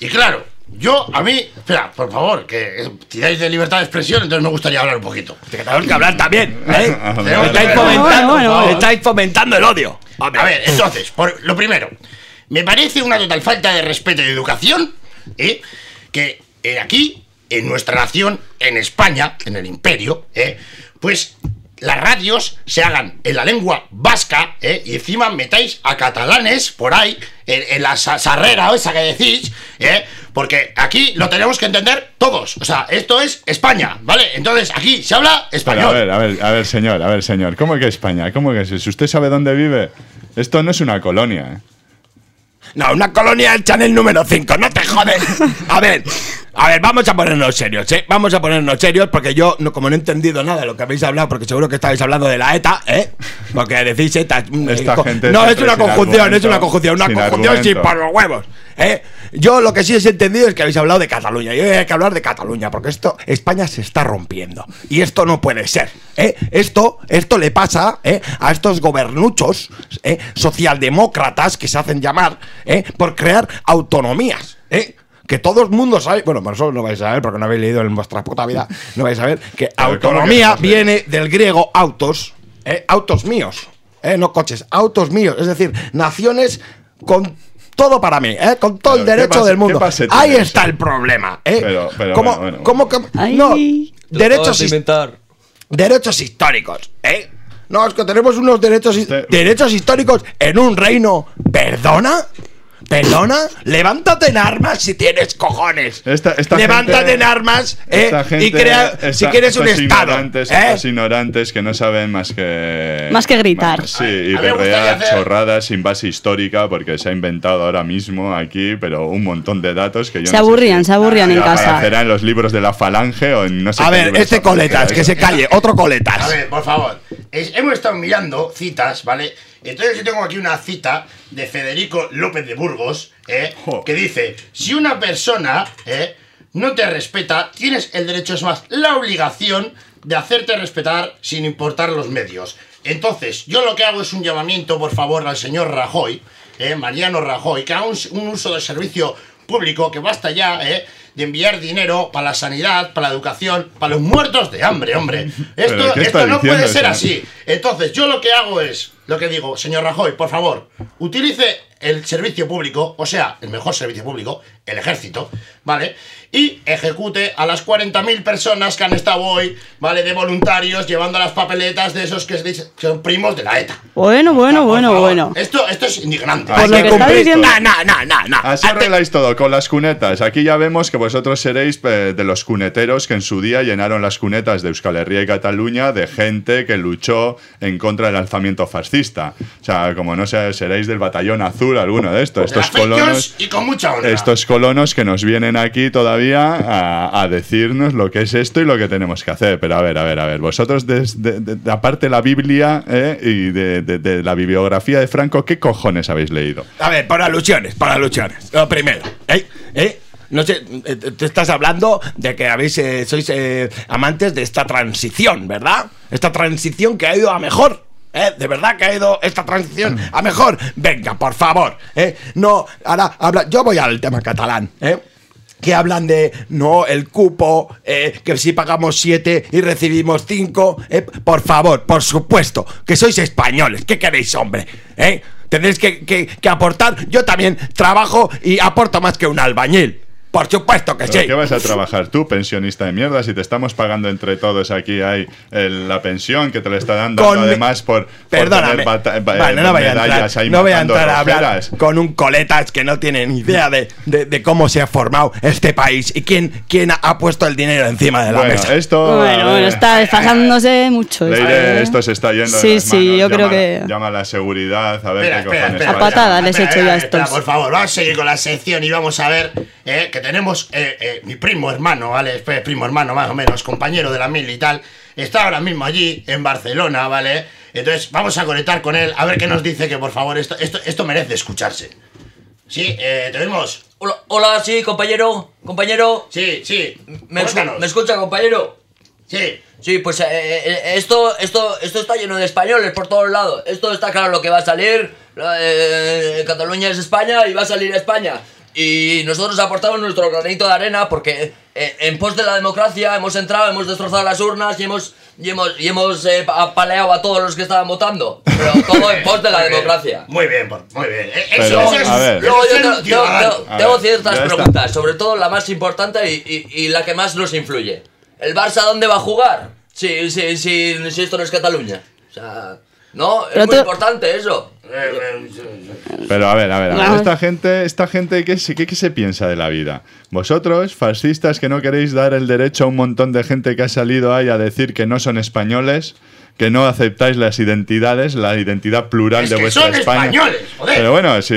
Y claro, yo, a mí, espera, por favor, que tiráis de libertad de expresión, entonces me gustaría hablar un poquito. Que tenemos que hablar también, ¿eh? Ah, Estáis fomentando, estáis fomentando el odio. A ver, entonces, por lo primero, me parece una total falta de respeto y de educación ¿eh? que eh, aquí, en nuestra nación, en España, en el imperio, ¿eh? pues las radios se hagan en la lengua vasca ¿eh? y encima metáis a catalanes por ahí, en, en la sa- sarrera esa que decís, ¿eh? porque aquí lo tenemos que entender todos. O sea, esto es España, ¿vale? Entonces aquí se habla Pero español. a ver, a ver, a ver, señor, a ver, señor. ¿Cómo que España? ¿Cómo que si usted sabe dónde vive? Esto no es una colonia, ¿eh? No, una colonia del Chanel número 5, no te jodes. A ver, a ver, vamos a ponernos serios, ¿eh? Vamos a ponernos serios porque yo, no, como no he entendido nada de lo que habéis hablado, porque seguro que estabais hablando de la ETA, ¿eh? Porque decís ETA. Esta gente no, es una sin conjunción, es una conjunción, una sin conjunción sin argumento. por los huevos, ¿eh? Yo lo que sí he entendido es que habéis hablado de Cataluña. Y hoy hay que hablar de Cataluña, porque esto, España se está rompiendo. Y esto no puede ser, ¿eh? Esto, esto le pasa, ¿eh? A estos gobernuchos, ¿eh? Socialdemócratas que se hacen llamar, ¿eh? Por crear autonomías, ¿eh? Que todo el mundo sabe, bueno, por eso no vais a saber, porque no habéis leído en vuestra puta vida, no vais a saber que ¿cómo que autonomía viene del griego autos, ¿eh? autos míos, ¿eh? no coches, autos míos, es decir, naciones con todo para mí, ¿eh? con todo el Pero, ¿qué derecho pase- del mundo. pase Ahí eso? está el problema. ¿eh? Pero- pero ¿Cómo, bueno, bueno, cómo que- no, derechos, derechos históricos, ¿eh? No, es que tenemos unos derechos, Usted- derechos históricos en un reino. ¿Perdona? ¿Perdona? Levántate en armas si tienes cojones. Esta- esta Levántate gente- en armas ¿eh? Esta gente, y crea, si quieres un estos estado. Ignorantes, ¿eh? Estos ignorantes que no saben más que. Más que gritar. Sí, y berrear chorradas sin base histórica porque se ha inventado ahora mismo aquí, pero un montón de datos que yo Se no sé aburrían, si se aburrían en casa. aparecerá en los libros de la falange o en no sé A qué ver, este coletas, que se calle. Otro coletas. A ver, por favor. Es- hemos estado mirando citas, ¿vale? Entonces yo tengo aquí una cita de Federico López de Burgos, ¿eh? Que dice, si una persona ¿eh? no te respeta, tienes el derecho, es más, la obligación de hacerte respetar sin importar los medios. Entonces, yo lo que hago es un llamamiento, por favor, al señor Rajoy, ¿eh? Mariano Rajoy, que haga un, un uso del servicio público, que basta ya, ¿eh? De enviar dinero para la sanidad, para la educación, para los muertos de hambre, hombre. ¿Pero Esto, esto no puede ser así. Entonces, yo lo que hago es, lo que digo, señor Rajoy, por favor, utilice el servicio público, o sea, el mejor servicio público, el ejército, ¿vale? Y ejecute a las 40.000 personas que han estado hoy, ¿vale? De voluntarios llevando las papeletas de esos que, se dicen que son primos de la ETA. Bueno, bueno, bueno, bueno. Esto, esto es indignante. Por lo que está diciendo. No, no, no, no, no. Así arregláis todo con las cunetas. Aquí ya vemos que vosotros seréis eh, de los cuneteros que en su día llenaron las cunetas de Euskal Herria y Cataluña de gente que luchó en contra del alzamiento fascista. O sea, como no sé, seréis del batallón azul, alguno de estos. Estos colonos. y con mucha honra. Estos colonos que nos vienen aquí todavía a, decirnos lo que es esto y lo que tenemos que hacer. Pero a ver, a ver, a ver. Vosotros, de, aparte de la Biblia eh, y de, la bibliografía de Franco, ¿qué cojones habéis leído? A ver, por alusiones, por alusiones. Lo primero, ¿eh? ¿eh? No sé, eh, te estás hablando de que habéis, eh, sois eh, amantes de esta transición, ¿verdad? Esta transición que ha ido a mejor. ¿Eh? De verdad que ha ido esta transición a mejor. Venga, por favor. ¿eh? No, ahora habla. Yo voy al tema catalán. ¿eh? Que hablan de no, el cupo, eh, que si pagamos siete y recibimos cinco. eh, por favor, por supuesto, que sois españoles. ¿Qué queréis, hombre? ¿Eh? Tendréis que, que- que aportar. Yo también trabajo y aporto más que un albañil. Por supuesto que ¿Pero sí. ¿Qué vas a trabajar tú, pensionista de mierda, si te estamos pagando entre todos aquí hay el- la pensión que te le está dando Con además por, por Perdóname. tener Vale, no voy a entrar, medallas ahí no voy a entrar a hablar con un coletas que no tiene ni idea de, de- de cómo se ha formado este país y quién, quién ha puesto el dinero encima de la Bueno, mesa. esto... Bueno, a bueno, ver, está desfasándose mucho. Leire, ¿eh? esto se está yendo de Sí, las sí, manos. yo creo Llama- que... Llama a la seguridad, a ver Espera, qué espera, cojones espera, A pasa. patada les Espera, echo yo a espera, estos. por favor, vamos a seguir con la sección y vamos a ver eh, que tenemos eh, eh, mi primo hermano, ¿vale? Pues, primo hermano más o menos, compañero de la mil y tal. Está ahora mismo allí, en Barcelona, ¿vale? Entonces vamos a conectar con él a ver qué nos dice que por favor esto, esto, esto merece escucharse. Sí, eh, ¿te oímos? Hola, hola, sí, compañero, compañero. Sí, sí. ¿Me, escu- Cuéntanos. ¿me escucha, compañero? Sí. Sí, pues eh, eh, esto, esto, esto está lleno de españoles por todos lados. Esto está claro lo que va a salir. Eh, Cataluña es España y va a salir España. Y nosotros aportamos nuestro granito de arena porque eh, en pos de la democracia hemos entrado, hemos destrozado las urnas y hemos, y hemos, y hemos eh, apaleado a todos los que estaban votando. Pero todo en pos de la democracia. Muy bien, muy bien. Eh, Pero, Eso, eso es, ver. Luego yo tengo, tengo- tengo- tengo ciertas preguntas, sobre todo la más importante y, y- y la que más nos influye. ¿El Barça dónde va a jugar? Sí, sí, sí, si esto no es Cataluña. O sea, no, es Pero muy importante eso. Pero a ver, a ver, a ver. Esta gente, esta gente ¿qué, se- qué, qué se piensa de la vida? Vosotros, fascistas que no queréis dar el derecho a un montón de gente que ha salido ahí a decir que no son españoles, que no aceptáis las identidades, la identidad plural Es de que vuestra son España. españoles, joder. Pero bueno, si,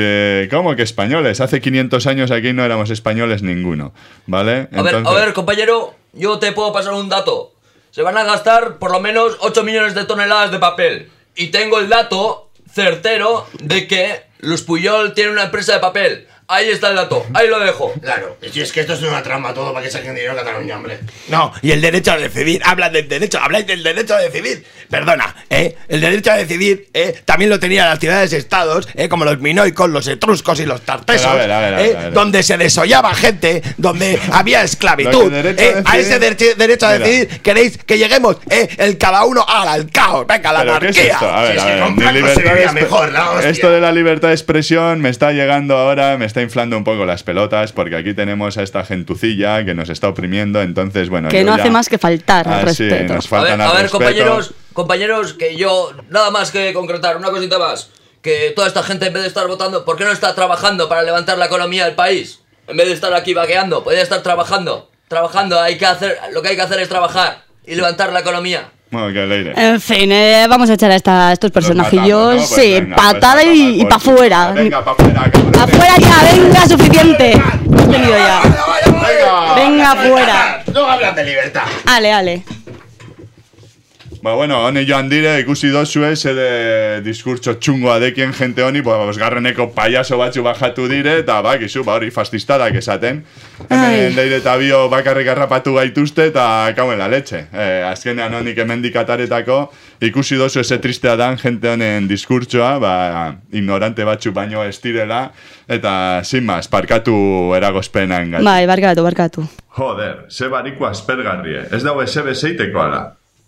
¿cómo que españoles? Hace 500 años aquí no éramos españoles ninguno, ¿vale? A ver, a ver, compañero, yo te puedo pasar un dato. Se van a gastar por lo menos 8 millones de toneladas de papel. Y tengo el dato certero de que los Puyol tienen una empresa de papel. Ahí está el dato, ahí lo dejo. Claro, si es que esto es una trama todo para que saquen dinero a Cataluña, hombre. No, y el derecho a decidir, hablan del derecho, habláis del derecho a decidir. Perdona, ¿eh? El derecho a decidir, ¿eh? También lo tenían las ciudades-estados, ¿eh? Como los minoicos, los etruscos y los tartesos, Pero a ver, a ver, a ver, ¿eh? a ver. Donde se desollaba gente, donde había esclavitud. que ¿eh? a A ese decidir- derecho, a Mira. decidir, queréis que lleguemos, ¿eh? El cada uno al, al caos, venga, la ¿Pero qué es anarquía. esto? A ver, Si es a que ver, con libertad de expre- mejor, la hostia. Esto de la libertad de expresión me está llegando ahora, me está inflando un poco las pelotas, porque aquí tenemos a esta gentucilla que nos está oprimiendo, entonces, bueno. Que no ya- hace más que faltar al Ah, sí, respeto. nos A ver, faltan a ver, respeto. compañeros, compañeros, que yo, nada más que concretar, una cosita más. Que toda esta gente, en vez de estar votando, ¿por qué no está trabajando para levantar la economía del país? En vez de estar aquí vagueando, podría estar trabajando. Trabajando, hay que hacer, lo que hay que hacer es trabajar y levantar la economía. Bueno, que leire. En fin, eh, vamos a echar a, esta- a estos personajillos. matamos, ¿no? Pues sí, venga, pues patada y, y para afuera. Venga, pa' afuera. ¡Afuera ya! ¡Venga, suficiente! Hemos tenido ya. Venga, afuera. No hablan de libertad. Ale, ale. Ba, bueno, hone joan dire, ikusi dozue, zede diskurtso txungoa dekien jente honi, ba, bosgarreneko payaso batzu bajatu dire, eta bakizu, ba, hori fascistadak esaten. Hemen leire eta bio bakarrik harrapatu gaituzte, eta kauen la leche. Eh, azkenean honik hemendik ataretako, ikusi dozu eze tristea dan jente honen diskurtsoa, ba, ignorante batzu baino ez direla, eta, sin mas, parkatu eragozpena engatik. Bai, barkatu, barkatu. Joder, ze bariko aspergarrie, ez dago eze bezeiteko ala.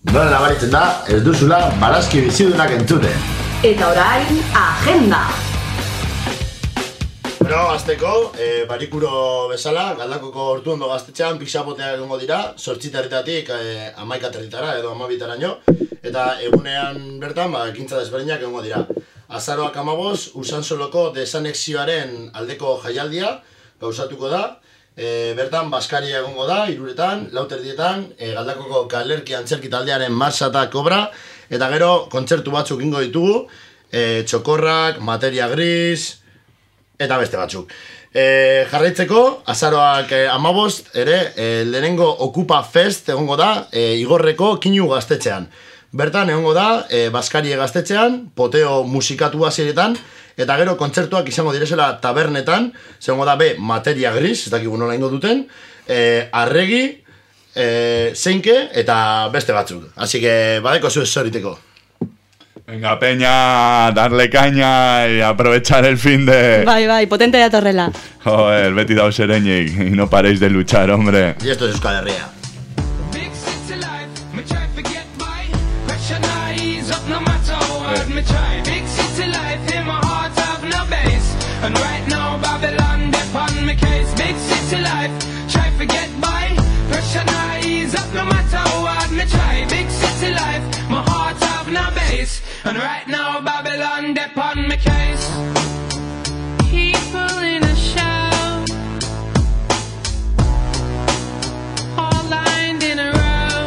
Nola nabaritzen da, ez duzula barazki bizidunak entzuten. Eta orain, agenda. Bueno, azteko, e, barikuro bezala, galdakoko hortu ondo gaztetxean, pixapoteak egongo dira, sortzitarritatik e, amaikaterritara edo amabitaraino, eta egunean bertan, ba, ekintza desberdinak egongo dira. Azaroak amaboz, usansoloko desanexioaren aldeko jaialdia, gauzatuko da, e, bertan Baskaria egongo da, iruretan, lauterdietan, e, galdakoko galerki antzerki taldearen marsa eta kobra, eta gero kontzertu batzuk ingo ditugu, e, txokorrak, materia gris, eta beste batzuk. E, jarraitzeko, azaroak e, amabost, ere, e, lehenengo Okupa Fest egongo da, e, igorreko kinu gaztetxean. Bertan, egongo da, e, Baskari egaztetxean, poteo musikatua azietan, eta gero kontzertuak izango direzela tabernetan, zegoen da, be, materia gris, ez dakigu nola ingo duten, e, arregi, e, zeinke, eta beste batzuk. Así que, badeko zu ez zoriteko. Venga, peña, darle caña y aprovechar el fin de... Bai, bai, potente de torrela. Joder, beti dao sereñik, y no paréis de luchar, hombre. Y esto es Euskal Herria. life. Try forget by, pressure now up no matter what me try. Big city life, my heart have no base, and right now Babylon depend me case. People in a shout, all lined in a row.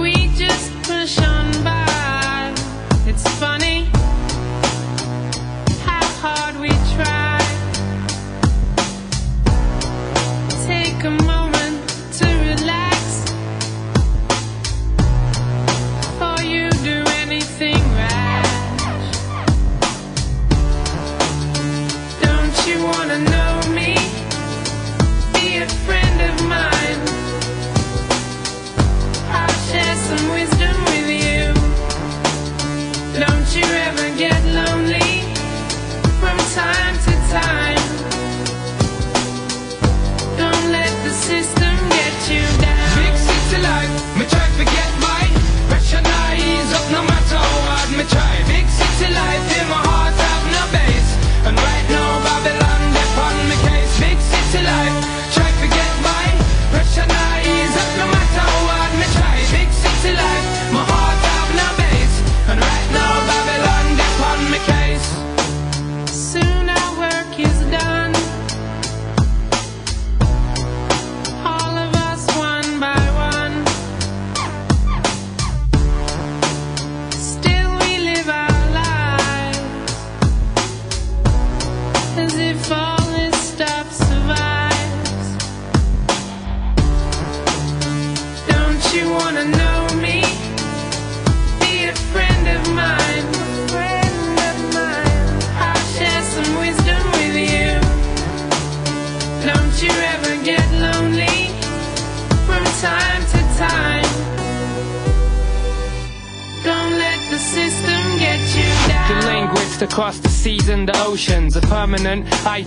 We just push on.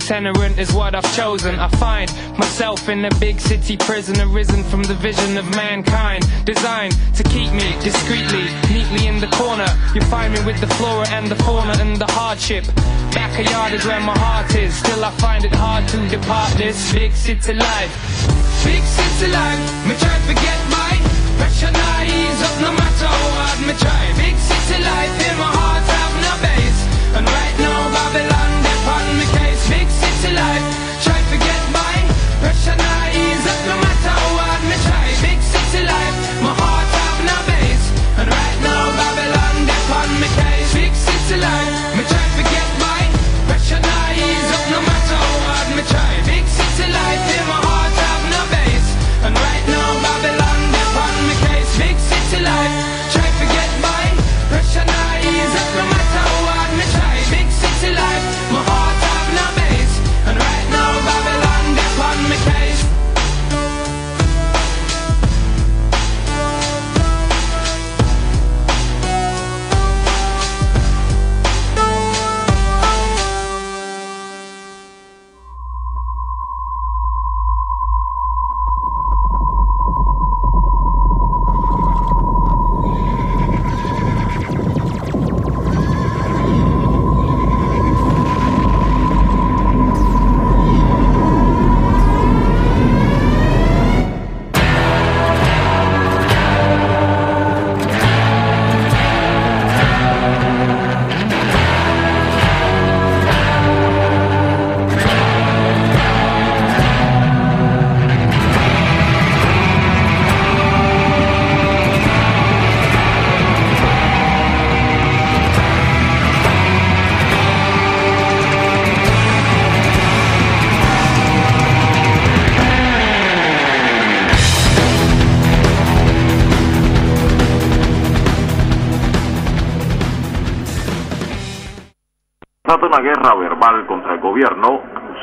itinerant is what I've chosen. I find myself in a big city prison, arisen from the vision of mankind, designed to keep me discreetly, neatly in the corner. You find me with the flora and the fauna and the hardship. Backyard is where my heart is, still I find it hard to depart this big city life. Big city life, me try to forget my rationalize up no matter how hard me try. Big city life in my heart have no base, and right now Babylon. Pardon the case, fix it to life. Try to forget my pressure personality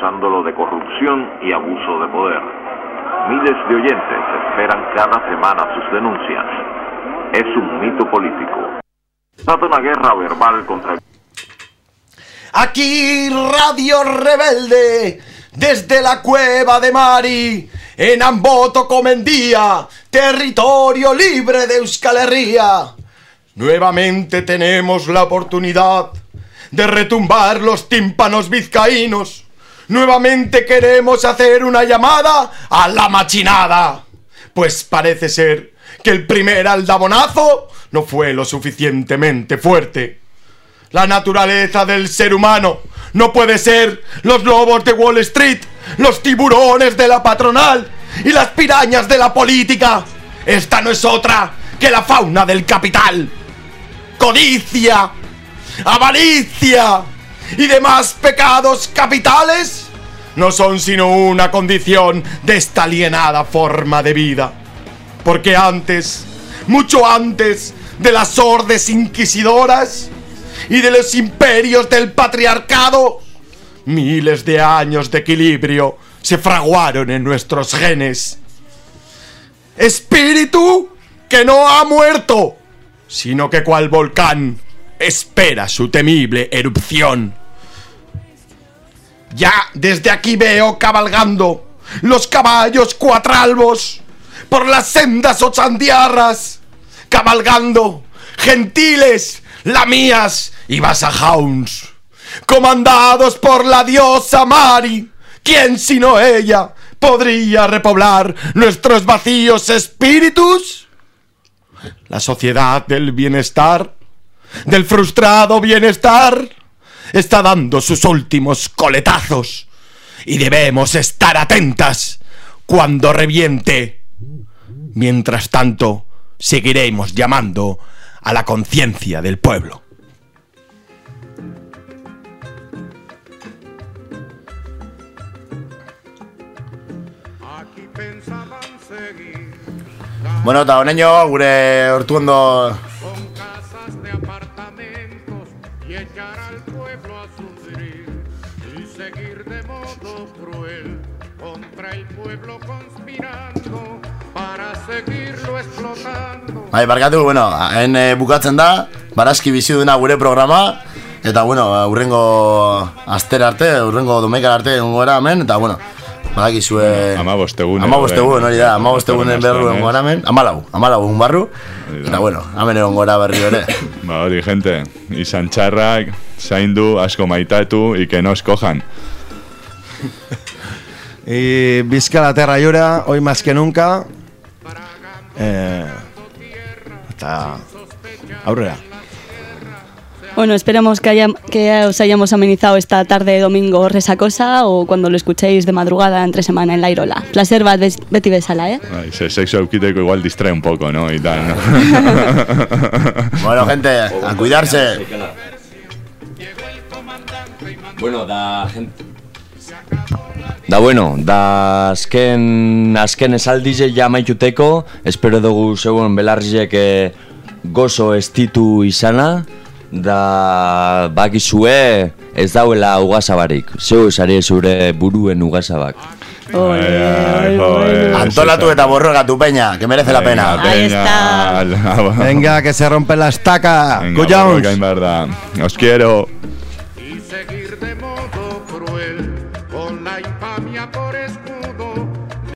acusándolo de corrupción y abuso de poder. Miles de oyentes esperan cada semana sus denuncias. Es un mito político. Trata una guerra verbal contra... Aquí Radio Rebelde, desde la cueva de Mari, en Amboto Comendía, territorio libre de Euskal Herria. Nuevamente tenemos la oportunidad de retumbar los tímpanos vizcaínos Nuevamente queremos hacer una llamada a la machinada. Pues parece ser que el primer aldabonazo no fue lo suficientemente fuerte. La naturaleza del ser humano no puede ser los lobos de Wall Street, los tiburones de la patronal y las pirañas de la política. Esta no es otra que la fauna del capital. Codicia, avaricia y demás pecados capitales no son sino una condición de esta alienada forma de vida. Porque antes, mucho antes de las ordes inquisidoras y de los imperios del patriarcado, miles de años de equilibrio se fraguaron en nuestros genes. Espíritu que no ha muerto, sino que cual volcán espera su temible erupción. Ya desde aquí veo cabalgando los caballos cuatralbos por las sendas ochandiarras, cabalgando gentiles, lamías y vasajauns, comandados por la diosa Mari, ¿quién sino ella podría repoblar nuestros vacíos espíritus? La sociedad del bienestar, del frustrado bienestar, está dando sus últimos coletazos y debemos estar atentas cuando reviente. Mientras tanto, seguiremos llamando a la conciencia del pueblo. Bueno, eta honeño, gure Bai, barkatu, bueno, hain eh, bukatzen da, barazki bizi duna gure programa, eta bueno, urrengo aster arte, urrengo domekar arte egongo gara hemen, eta bueno, badakizue... Ama bostegun. Ama bostegun, hori da, ama bostegun berru egongo gara hemen, amalau, amalau egun barru, eta bueno, hemen egongo gara berri ere. Ba, hori, gente, izan txarrak, zaindu, asko maitatu, y que no escojan. Y Vizca la Terra llora, hoy más que nunca. Eh, hasta aurrera. Bueno, esperemos que, haya- que os hayamos amenizado esta tarde de domingo resacosa o cuando lo escuchéis de madrugada entre semana en la Irola. Placer bat bez- beti bezala, eh? Bai, ze sexo eukiteko igual distrae un poco, ¿no? Y tal, ¿no? Bueno, gente, a cuidarse. Bueno, da gente... Da bueno, da azken, azken esaldize ja maituteko, espero dugu zeuen belarrizek eh, gozo estitu izana, da bakizue ez dauela ugazabarik. Zeu esari zure buruen ugazabak. Antolatu eta borrogatu peña, que merece la pena. Ahí está. Venga, que se rompe la estaca. Venga. Os quiero.